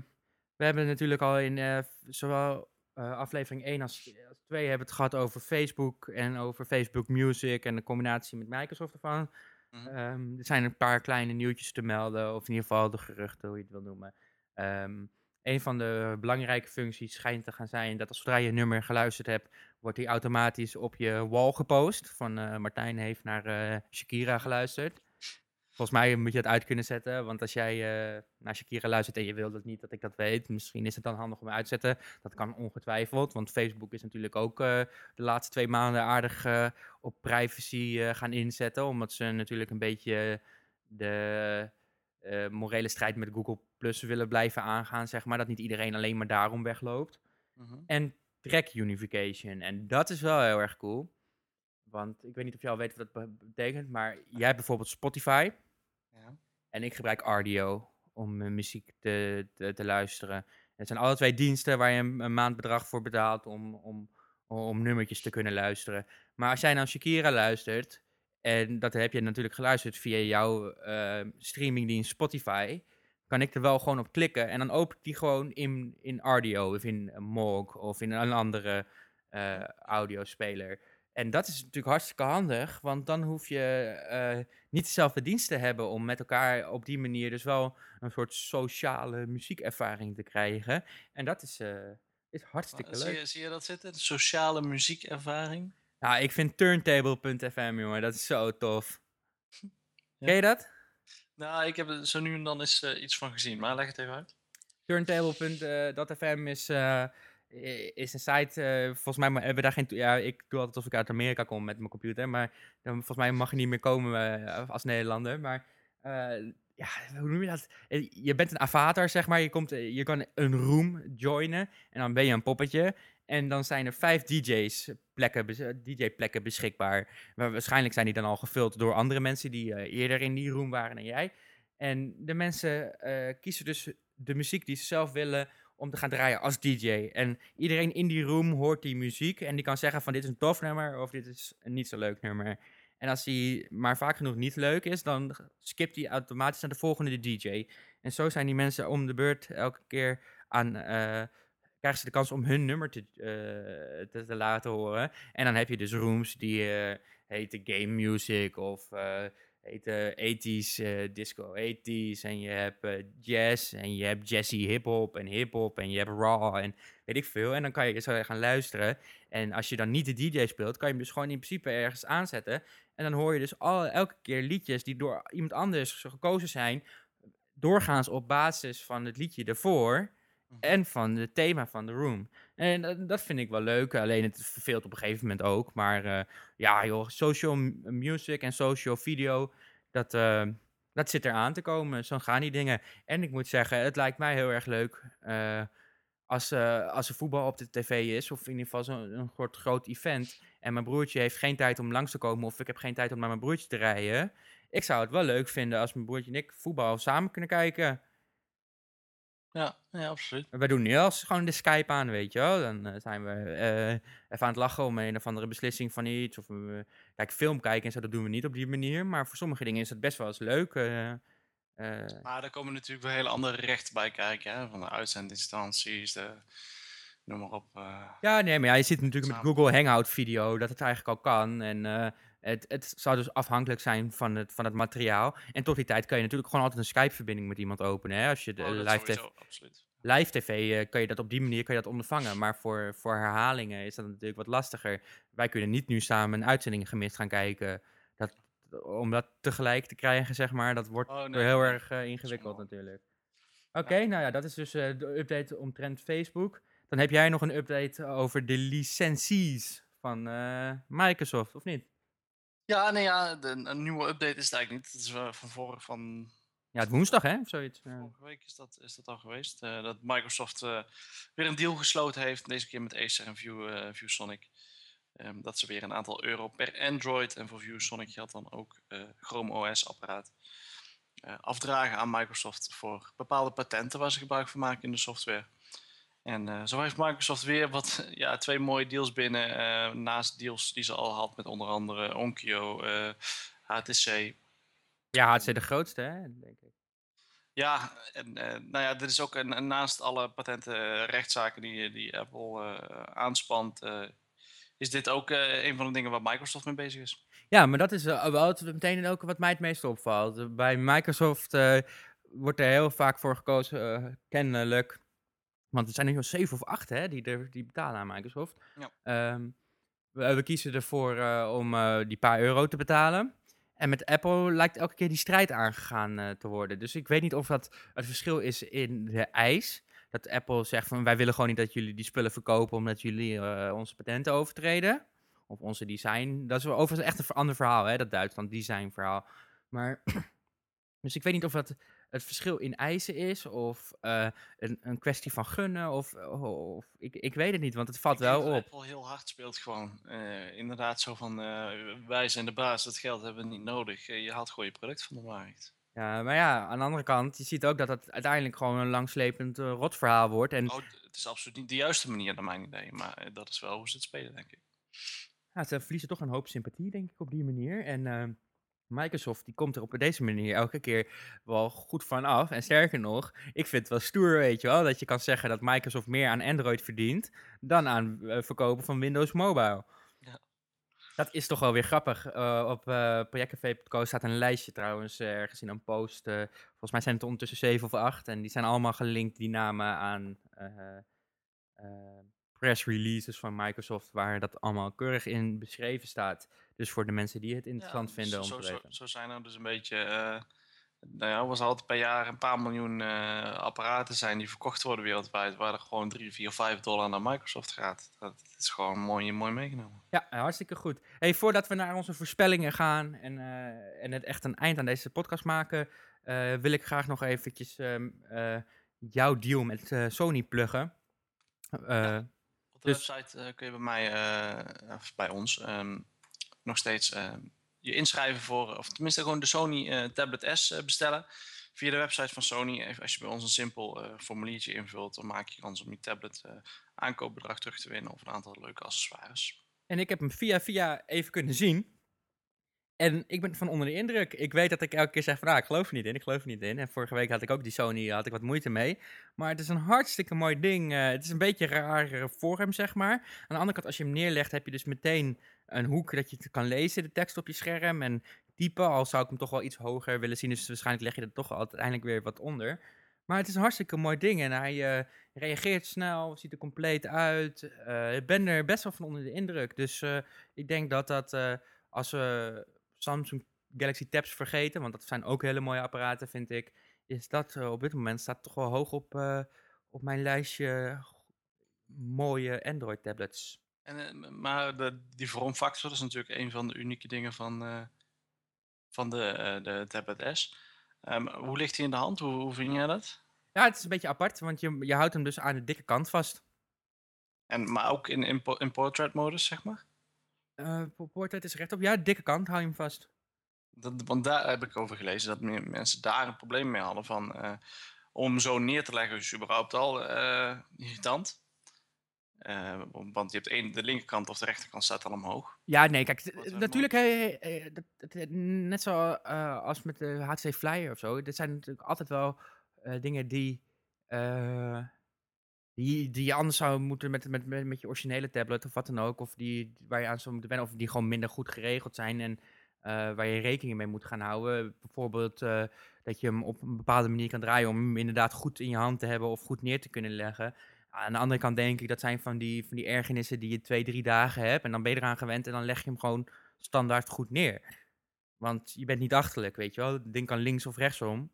A: we hebben natuurlijk al in zowel eh, aflevering 1 als, als 2 hebben het gehad over Facebook en over Facebook Music en de combinatie met Microsoft ervan.
B: Mhm.
A: Ehm, er zijn een paar kleine nieuwtjes te melden, of in ieder geval de geruchten, hoe je het wil noemen. Ehm, een van de belangrijke functies schijnt te gaan zijn dat als zodra je een nummer geluisterd hebt, wordt die automatisch op je wall gepost. Van eh, Martijn heeft naar eh, Shakira geluisterd. Volgens mij moet je het uit kunnen zetten, want als jij eh, naar Shakira luistert en je wil dat niet dat ik dat weet, misschien is het dan handig om uit te zetten. Dat kan ongetwijfeld, want Facebook is natuurlijk ook eh, de laatste twee maanden aardig eh, op privacy gaan inzetten, omdat ze natuurlijk een beetje de morele strijd met Google Plus willen blijven aangaan, zeg maar. Dat niet iedereen alleen maar daarom wegloopt.
B: Mhm.
A: En track unification. En dat is wel heel erg cool. Want ik weet niet of je al weet wat dat be- betekent, maar jij hebt bijvoorbeeld Spotify.
B: Ja.
A: En ik gebruik Ardio om muziek te, te, te luisteren. Het zijn alle twee diensten waar je een, maandbedrag voor betaalt om, om, om nummertjes te kunnen luisteren. Maar als jij nou Shakira luistert, en dat heb je natuurlijk geluisterd via jouw eh, streamingdienst Spotify, kan ik er wel gewoon op klikken en dan open ik die gewoon in, in Ardio of in Moog of in een andere eh, audiospeler. En dat is natuurlijk hartstikke handig, want dan hoef je eh, niet dezelfde dienst te hebben om met elkaar op die manier dus wel een soort sociale muziekervaring te krijgen. En dat is, eh, is hartstikke
B: Zie
A: leuk.
B: je, zie je dat zitten? De sociale muziekervaring?
A: Nou, ik vind turntable.fm, jongen, dat is zo tof. Ken je dat?
B: Nou, ik heb er zo nu en dan eens eh, iets van gezien, maar leg het even uit.
A: Turntable.fm is, is een site, eh, volgens mij hebben we daar geen... Ja, ik doe altijd alsof ik uit Amerika kom met mijn computer, maar dan, volgens mij mag je niet meer komen eh, als Nederlander. Maar eh, ja, hoe noem je dat? Eh, Je bent een avatar, zeg maar. Je, komt, eh, je kan een room joinen en dan ben je een poppetje. En dan zijn er vijf DJ's plekken, eh, DJ-plekken beschikbaar. Maar waarschijnlijk zijn die dan al gevuld door andere mensen die eh, eerder in die room waren dan jij. En de mensen eh, kiezen dus de muziek die ze zelf willen om te gaan draaien als DJ. En iedereen in die room hoort die muziek en die kan zeggen van dit is een tof nummer of dit is een niet zo leuk nummer. En als die maar vaak genoeg niet leuk is, dan skipt hij automatisch naar de volgende DJ. En zo zijn die mensen om de beurt elke keer aan... eh, krijgen ze de kans om hun nummer te, eh, te, te laten horen. En dan heb je dus rooms die eh heten game music of eh heten 80s eh, disco 80s. En je hebt eh, jazz en je hebt jazzy hip-hop en hip-hop en je hebt raw en weet ik veel. En dan kan je zo gaan luisteren. En als je dan niet de DJ speelt, kan je hem dus gewoon in principe ergens aanzetten. En dan hoor je dus al, elke keer liedjes die door iemand anders gekozen zijn, doorgaans op basis van het liedje ervoor en van het thema van de room. En dat, dat vind ik wel leuk, alleen het verveelt op een gegeven moment ook. Maar eh, ja joh, social music en social video, dat, eh, dat zit eraan te komen. Zo gaan die dingen. En ik moet zeggen, het lijkt mij heel erg leuk eh, als, eh, als er voetbal op de tv is, of in ieder geval zo'n groot event. En mijn broertje heeft geen tijd om langs te komen, of ik heb geen tijd om naar mijn broertje te rijden. Ik zou het wel leuk vinden als mijn broertje en ik voetbal samen kunnen kijken.
B: Ja, ja absoluut.
A: We doen nu als gewoon de Skype aan, weet je wel. Dan eh, zijn we eh, even aan het lachen om een of andere beslissing van iets. Of we kijk, film kijken en zo, dat doen we niet op die manier. Maar voor sommige dingen is het best wel eens leuk. eh, eh,
B: Maar daar komen natuurlijk wel hele andere rechten bij kijken, hè? van de uitzendinstanties, de, noem maar op. eh.
A: Ja, nee, maar ja, je ziet natuurlijk met. Google Hangout video dat het eigenlijk al kan. En eh, het, het zou dus afhankelijk zijn van het, van het materiaal. En tot die tijd kan je natuurlijk gewoon altijd een Skype-verbinding met iemand openen. Hè? Als je de
B: Oh,
A: live, tv,
B: sowieso, absoluut.
A: live tv eh, kan je dat op die manier kan je dat ondervangen. Maar voor, voor herhalingen is dat natuurlijk wat lastiger. Wij kunnen niet nu samen een uitzending gemist gaan kijken. Dat, om dat tegelijk te krijgen, zeg maar, dat wordt
B: Oh, nee,
A: heel
B: nee.
A: erg eh, ingewikkeld natuurlijk. Oké, nou ja, dat is dus eh, de update omtrent Facebook. Dan heb jij nog een update over de licenties van Microsoft, of niet?
B: Ja, nee, ja, de, een nieuwe update is het eigenlijk niet. Het is eh, van vorig, van
A: Ja, het woensdag, hè? Of zoiets. Ja.
B: vorige week is dat, is dat al geweest. eh, dat Microsoft eh, weer een deal gesloten heeft, deze keer met Acer en View, eh, ViewSonic. Ehm, dat ze weer een aantal euro per Android en voor ViewSonic geldt dan ook eh, Chrome OS apparaat. eh, afdragen aan Microsoft voor bepaalde patenten waar ze gebruik van maken in de software. En eh, zo heeft Microsoft weer wat, ja, twee mooie deals binnen. eh, naast deals die ze al had met onder andere Onkyo, eh, HTC.
A: ja, het is de grootste, hè? Denk ik.
B: Ja, en eh, nou ja, dit is ook een, naast alle patenten eh, rechtszaken die, die Apple eh, aanspant, eh, is dit ook eh, een van de dingen waar Microsoft mee bezig is.
A: Ja, maar dat is eh, wel meteen ook wat mij het meest opvalt. Eh, Bij Microsoft eh, wordt er heel vaak voor gekozen, eh, kennelijk. Want er zijn er nu zo'n 7 of 8 hè, die, er, die betalen aan Microsoft.
B: Ja.
A: Ehm, we, we kiezen ervoor eh, om eh, die paar euro te betalen. En met Apple lijkt elke keer die strijd aangegaan eh, te worden. Dus ik weet niet of dat het verschil is in de eis. Dat Apple zegt van wij willen gewoon niet dat jullie die spullen verkopen omdat jullie eh, onze patenten overtreden. Of onze design. Dat is overigens echt een ander verhaal, hè, dat Duitsland design verhaal. Maar, dus ik weet niet of dat het verschil in eisen is, of eh, een, een kwestie van gunnen, of, of ik, ik weet het niet, want het valt
B: Ik
A: wel op.
B: Apple heel hard speelt gewoon. Eh, inderdaad zo van, eh, wij zijn de baas, dat geld hebben we niet nodig. Eh, je haalt gewoon je product van de markt.
A: Ja, maar ja, aan de andere kant, je ziet ook dat het uiteindelijk gewoon een langslepend rotverhaal wordt. En
B: Oh, het is absoluut niet de juiste manier naar mijn idee, maar eh, dat is wel hoe ze het spelen, denk ik.
A: ja, ze verliezen toch een hoop sympathie, denk ik, op die manier. En eh, Microsoft die komt er op deze manier elke keer wel goed van af. En sterker nog, ik vind het wel stoer, weet je wel, dat je kan zeggen dat Microsoft meer aan Android verdient dan aan uh, verkopen van Windows Mobile.
B: Ja.
A: Dat is toch wel weer grappig. Eh, op uh, projectcafé.co staat een lijstje trouwens eh, ergens in een post. eh, volgens mij zijn het ondertussen zeven of acht. En die zijn allemaal gelinkt, die namen aan eh, eh, press releases van Microsoft. Waar dat allemaal keurig in beschreven staat. Dus voor de mensen die het interessant
B: Ja,
A: vinden om
B: zo,
A: te
B: zo,
A: weten.
B: zo zijn er dus een beetje. eh nou ja, was altijd per jaar een paar miljoen eh, apparaten zijn die verkocht worden wereldwijd, waar er gewoon 3, 4, 5 dollar naar Microsoft gaat. Dat is gewoon mooi, mooi meegenomen.
A: Ja, hartstikke goed. Hey, voordat we naar onze voorspellingen gaan en, eh, en het echt een eind aan deze podcast maken, wil ik graag nog eventjes ehm, eh, jouw deal met Sony pluggen.
B: Op de
A: Dus-
B: website kun je bij mij, of bij ons, ehm, nog steeds eh, je inschrijven voor, of tenminste gewoon de Sony eh, Tablet S eh, bestellen. Via de website van Sony. Als je bij ons een simpel eh, formuliertje invult, dan maak je kans om je tablet eh, aankoopbedrag terug te winnen of een aantal leuke accessoires.
A: En ik heb hem via via even kunnen zien. En ik ben van onder de indruk. Ik weet dat ik elke keer zeg van, ah, ik geloof er niet in, ik geloof er niet in. En vorige week had ik ook die Sony, had ik wat moeite mee. Maar het is een hartstikke mooi ding. Eh, het is een beetje een rare vorm, zeg maar. Aan de andere kant, als je hem neerlegt, heb je dus meteen een hoek dat je kan lezen, de tekst op je scherm. En typen, al zou ik hem toch wel iets hoger willen zien. Dus waarschijnlijk leg je er toch uiteindelijk weer wat onder. Maar het is een hartstikke mooi ding. En hij eh, reageert snel, ziet er compleet uit. Eh, ik ben er best wel van onder de indruk. Dus eh, ik denk dat dat, eh, als we Samsung Galaxy Tabs vergeten, want dat zijn ook hele mooie apparaten, vind ik, is dat eh, op dit moment staat toch wel hoog op, eh, op mijn lijstje mooie Android tablets.
B: En, eh, maar de, die vormfactor is natuurlijk een van de unieke dingen van, eh, van de, eh, de Tablet S. Ehm, hoe ligt hij in de hand? Hoe, hoe vind jij dat?
A: Ja, het is een beetje apart, want je, je houdt hem dus aan de dikke kant vast.
B: En, maar ook in, in, in portrait modus, zeg maar?
A: Eh portrait is rechtop. Ja, dikke kant hou je hem vast.
B: Dat, want daar heb ik over gelezen dat meer mensen daar een probleem mee hadden. Van, eh, om zo neer te leggen is überhaupt al eh, irritant. Want je hebt één, de linkerkant of de rechterkant staat al omhoog.
A: Ja, nee, kijk, natuurlijk, net zo als met de HTC Flyer of zo. Dit zijn natuurlijk altijd wel dingen die, die, die je anders zou moeten met, met, met, met je originele tablet of wat dan ook. Of die, waar je aan zou moeten wennen, of die gewoon minder goed geregeld zijn en eh, waar je rekening mee moet gaan houden. Bijvoorbeeld eh, dat je hem op een bepaalde manier kan draaien om hem inderdaad goed in je hand te hebben of goed neer te kunnen leggen. Aan de andere kant denk ik, dat zijn van die, van die ergernissen die je twee, drie dagen hebt. En dan ben je eraan gewend en dan leg je hem gewoon standaard goed neer. Want je bent niet achterlijk, weet je wel. Het ding kan links of rechtsom.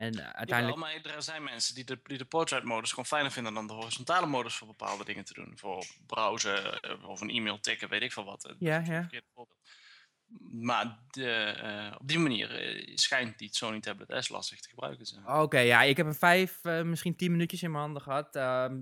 A: En eh, uiteindelijk...
B: Maar er zijn mensen die de, die de portrait modus gewoon fijner vinden dan de horizontale modus voor bepaalde dingen te doen. Voor browsen eh, of een e-mail tikken, weet ik veel wat. Eh,
A: Ja,
B: een
A: ja.
B: Maar de, op die manier schijnt die Sony Tablet S lastig te gebruiken te zijn.
A: Oké, ja, ik heb hem vijf, misschien tien minuutjes in mijn handen gehad. Ehm,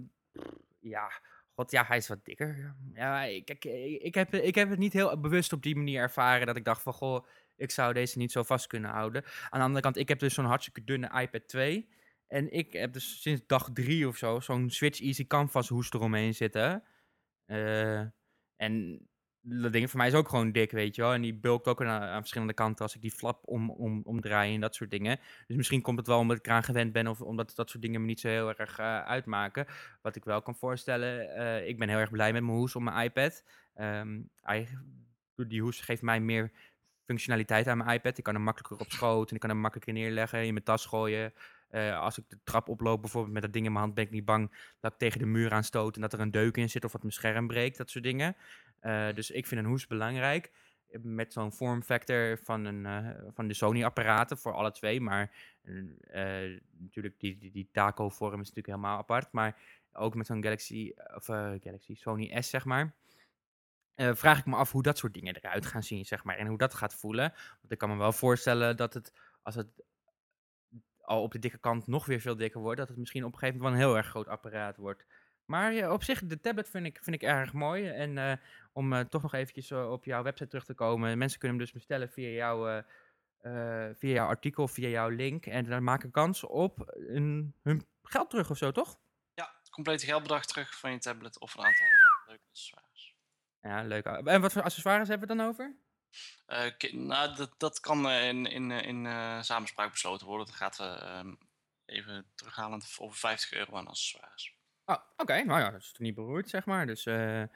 A: ja, god, ja, hij is wat dikker. Ja, ik- ik, ik, heb, ik heb het niet heel bewust op die manier ervaren dat ik dacht van, goh, ik zou deze niet zo vast kunnen houden. Aan de andere kant, ik heb dus zo'n hartstikke dunne iPad 2. En ik heb dus sinds dag drie of zo zo'n Switch Easy Canvas hoest eromheen zitten. Eh, en dat ding voor mij is ook gewoon dik, weet je wel. En die bulkt ook aan, verschillende kanten als ik die flap om, om, omdraai en dat soort dingen. Dus misschien komt het wel omdat ik eraan gewend ben of omdat dat soort dingen me niet zo heel erg eh, uitmaken. Wat ik wel kan voorstellen, eh, ik ben heel erg blij met mijn hoes op mijn iPad. Ehm, die hoes geeft mij meer functionaliteit aan mijn iPad. Ik kan hem makkelijker op schoot en ik kan hem makkelijker neerleggen, in mijn tas gooien. Eh, als ik de trap oploop, bijvoorbeeld met dat ding in mijn hand, ben ik niet bang dat ik tegen de muur aan stoot en dat er een deuk in zit of dat mijn scherm breekt, dat soort dingen. Eh, dus ik vind een hoes belangrijk. Met zo'n vorm factor van, een, eh, van de Sony-apparaten voor alle twee. Maar eh, eh, natuurlijk, die, die, die taco-vorm is natuurlijk helemaal apart. Maar ook met zo'n Galaxy, of eh, Galaxy Sony S, zeg maar. Eh, vraag ik me af hoe dat soort dingen eruit gaan zien, zeg maar. En hoe dat gaat voelen. Want ik kan me wel voorstellen dat het, als het al op de dikke kant nog weer veel dikker wordt, dat het misschien op een gegeven moment wel een heel erg groot apparaat wordt. Maar ja, op zich, de tablet vind ik, vind ik erg mooi. En eh, om toch nog eventjes op jouw website terug te komen. Mensen kunnen hem dus bestellen via, jouw via jouw artikel, via jouw link. En dan maken kans op een, hun geld terug of zo, toch?
B: Ja, complete geldbedrag terug van je tablet of een aantal leuke.
A: Ja, leuk. En wat voor accessoires hebben we dan over?
B: Eh, nou, dat, dat kan eh, in, in, eh, in samenspraak besloten worden. Dat gaat ehm, even terughalend over 50 euro aan accessoires.
A: Oh, oké. Nou ja, dat is toch niet beroerd, zeg maar. Dus Nou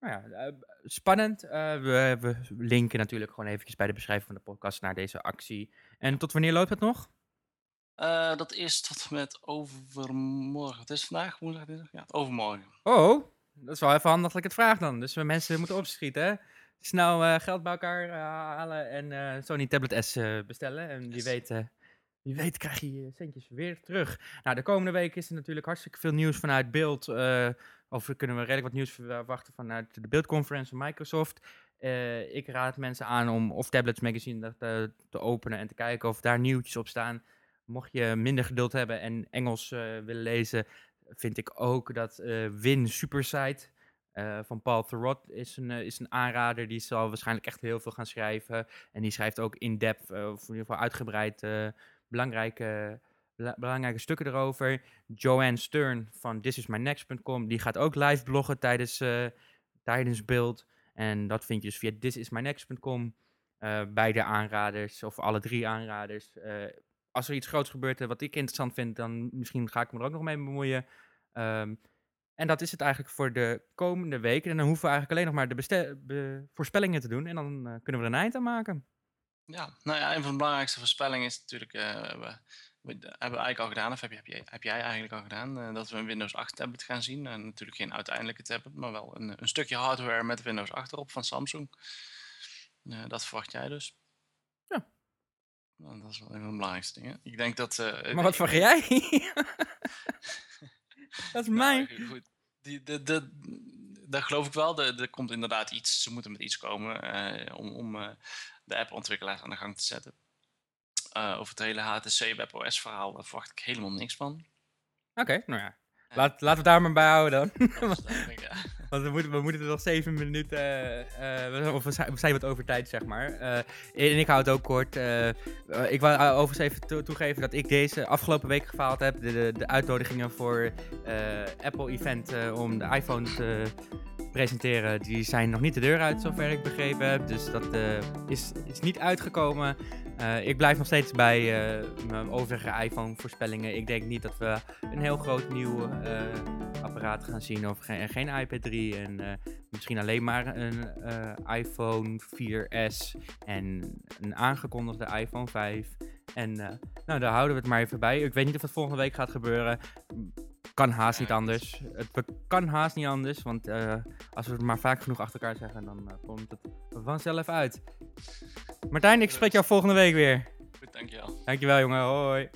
A: ja, spannend. We, we linken natuurlijk gewoon eventjes bij de beschrijving van de podcast naar deze actie. En tot wanneer loopt het nog?
B: Dat is tot met overmorgen. Het is vandaag, woensdag, dinsdag? Ja, overmorgen.
A: Oh, dat is wel even handig dat ik het vraag dan. Dus we mensen moeten opschieten. hè? Snel eh, geld bij elkaar eh, halen en eh, Sony Tablet S bestellen. En wie
B: Yes.
A: weet, wie weet krijg je je centjes weer terug. Nou, de komende week is er natuurlijk hartstikke veel nieuws vanuit beeld. eh of kunnen we redelijk wat nieuws verwachten vanuit de beeldconference van Microsoft. Ik raad mensen aan om of Tablets Magazine eh, te openen en te kijken of daar nieuwtjes op staan. Mocht je minder geduld hebben en Engels willen lezen, vind ik ook dat eh, Win Supersite eh, van Paul Thurrott is een, eh, is een aanrader. Die zal waarschijnlijk echt heel veel gaan schrijven. En die schrijft ook in-depth, of in ieder geval uitgebreid, belangrijke, bela- belangrijke stukken erover. Joanne Stern van thisismynext.com, die gaat ook live bloggen tijdens, eh, tijdens beeld. En dat vind je dus via thisismynext.com. eh beide aanraders, of alle drie aanraders. Als er iets groots gebeurt eh, wat ik interessant vind, dan misschien ga ik me er ook nog mee bemoeien. Ehm, en dat is het eigenlijk voor de komende weken. En dan hoeven we eigenlijk alleen nog maar de voorspellingen te doen. En dan eh, kunnen we er een eind aan maken.
B: Ja, nou ja, een van de belangrijkste voorspellingen is natuurlijk, eh, we, we hebben eigenlijk al gedaan, of heb, je, heb, je, heb jij eigenlijk al gedaan, dat we een Windows 8 tablet gaan zien. En natuurlijk geen uiteindelijke tablet, maar wel een, een stukje hardware met Windows 8 erop van Samsung. Dat verwacht jij dus. Nou, dat is wel een van de belangrijkste dingen. Ik denk dat... eh,
A: Maar wat verwacht jij? dat is
B: Nou,
A: mijn...
B: goed. Die, de, de, dat geloof ik wel. Er, komt inderdaad iets. Ze moeten met iets komen eh, om, om eh, de appontwikkelaars aan de gang te zetten. Over het hele HTC WebOS verhaal daar verwacht ik helemaal niks van.
A: Oké, nou ja. Laat, laten we het daar maar bij houden dan.
B: Ik, ja.
A: Want we moeten, we moeten er nog zeven minuten. eh, eh, we- of we zijn, we zijn wat over tijd, zeg maar. Eh, en ik hou het ook kort. ik wil overigens even toe- toegeven dat ik deze afgelopen week gefaald heb. De, de, de uitnodigingen voor Apple-event eh, om de iPhone te presenteren. Die zijn nog niet de deur uit, zover ik begrepen heb. Dus dat eh, is, is niet uitgekomen. Eh, ik blijf nog steeds bij eh, mijn overige iPhone-voorspellingen. Ik denk niet dat we een heel groot nieuw apparaat gaan zien. Of geen, geen iPad 3. En misschien alleen maar een iPhone 4S. En een aangekondigde iPhone 5. En nou, daar houden we het maar even bij. Ik weet niet of het volgende week gaat gebeuren. Kan haast niet
B: Ja,
A: anders. Het kan haast niet anders. Want eh, als we het maar vaak genoeg achter elkaar zeggen, dan eh, komt het vanzelf uit. Martijn, ik spreek jou volgende week weer.
B: Goed, dankjewel.
A: Dankjewel, jongen. Hoi.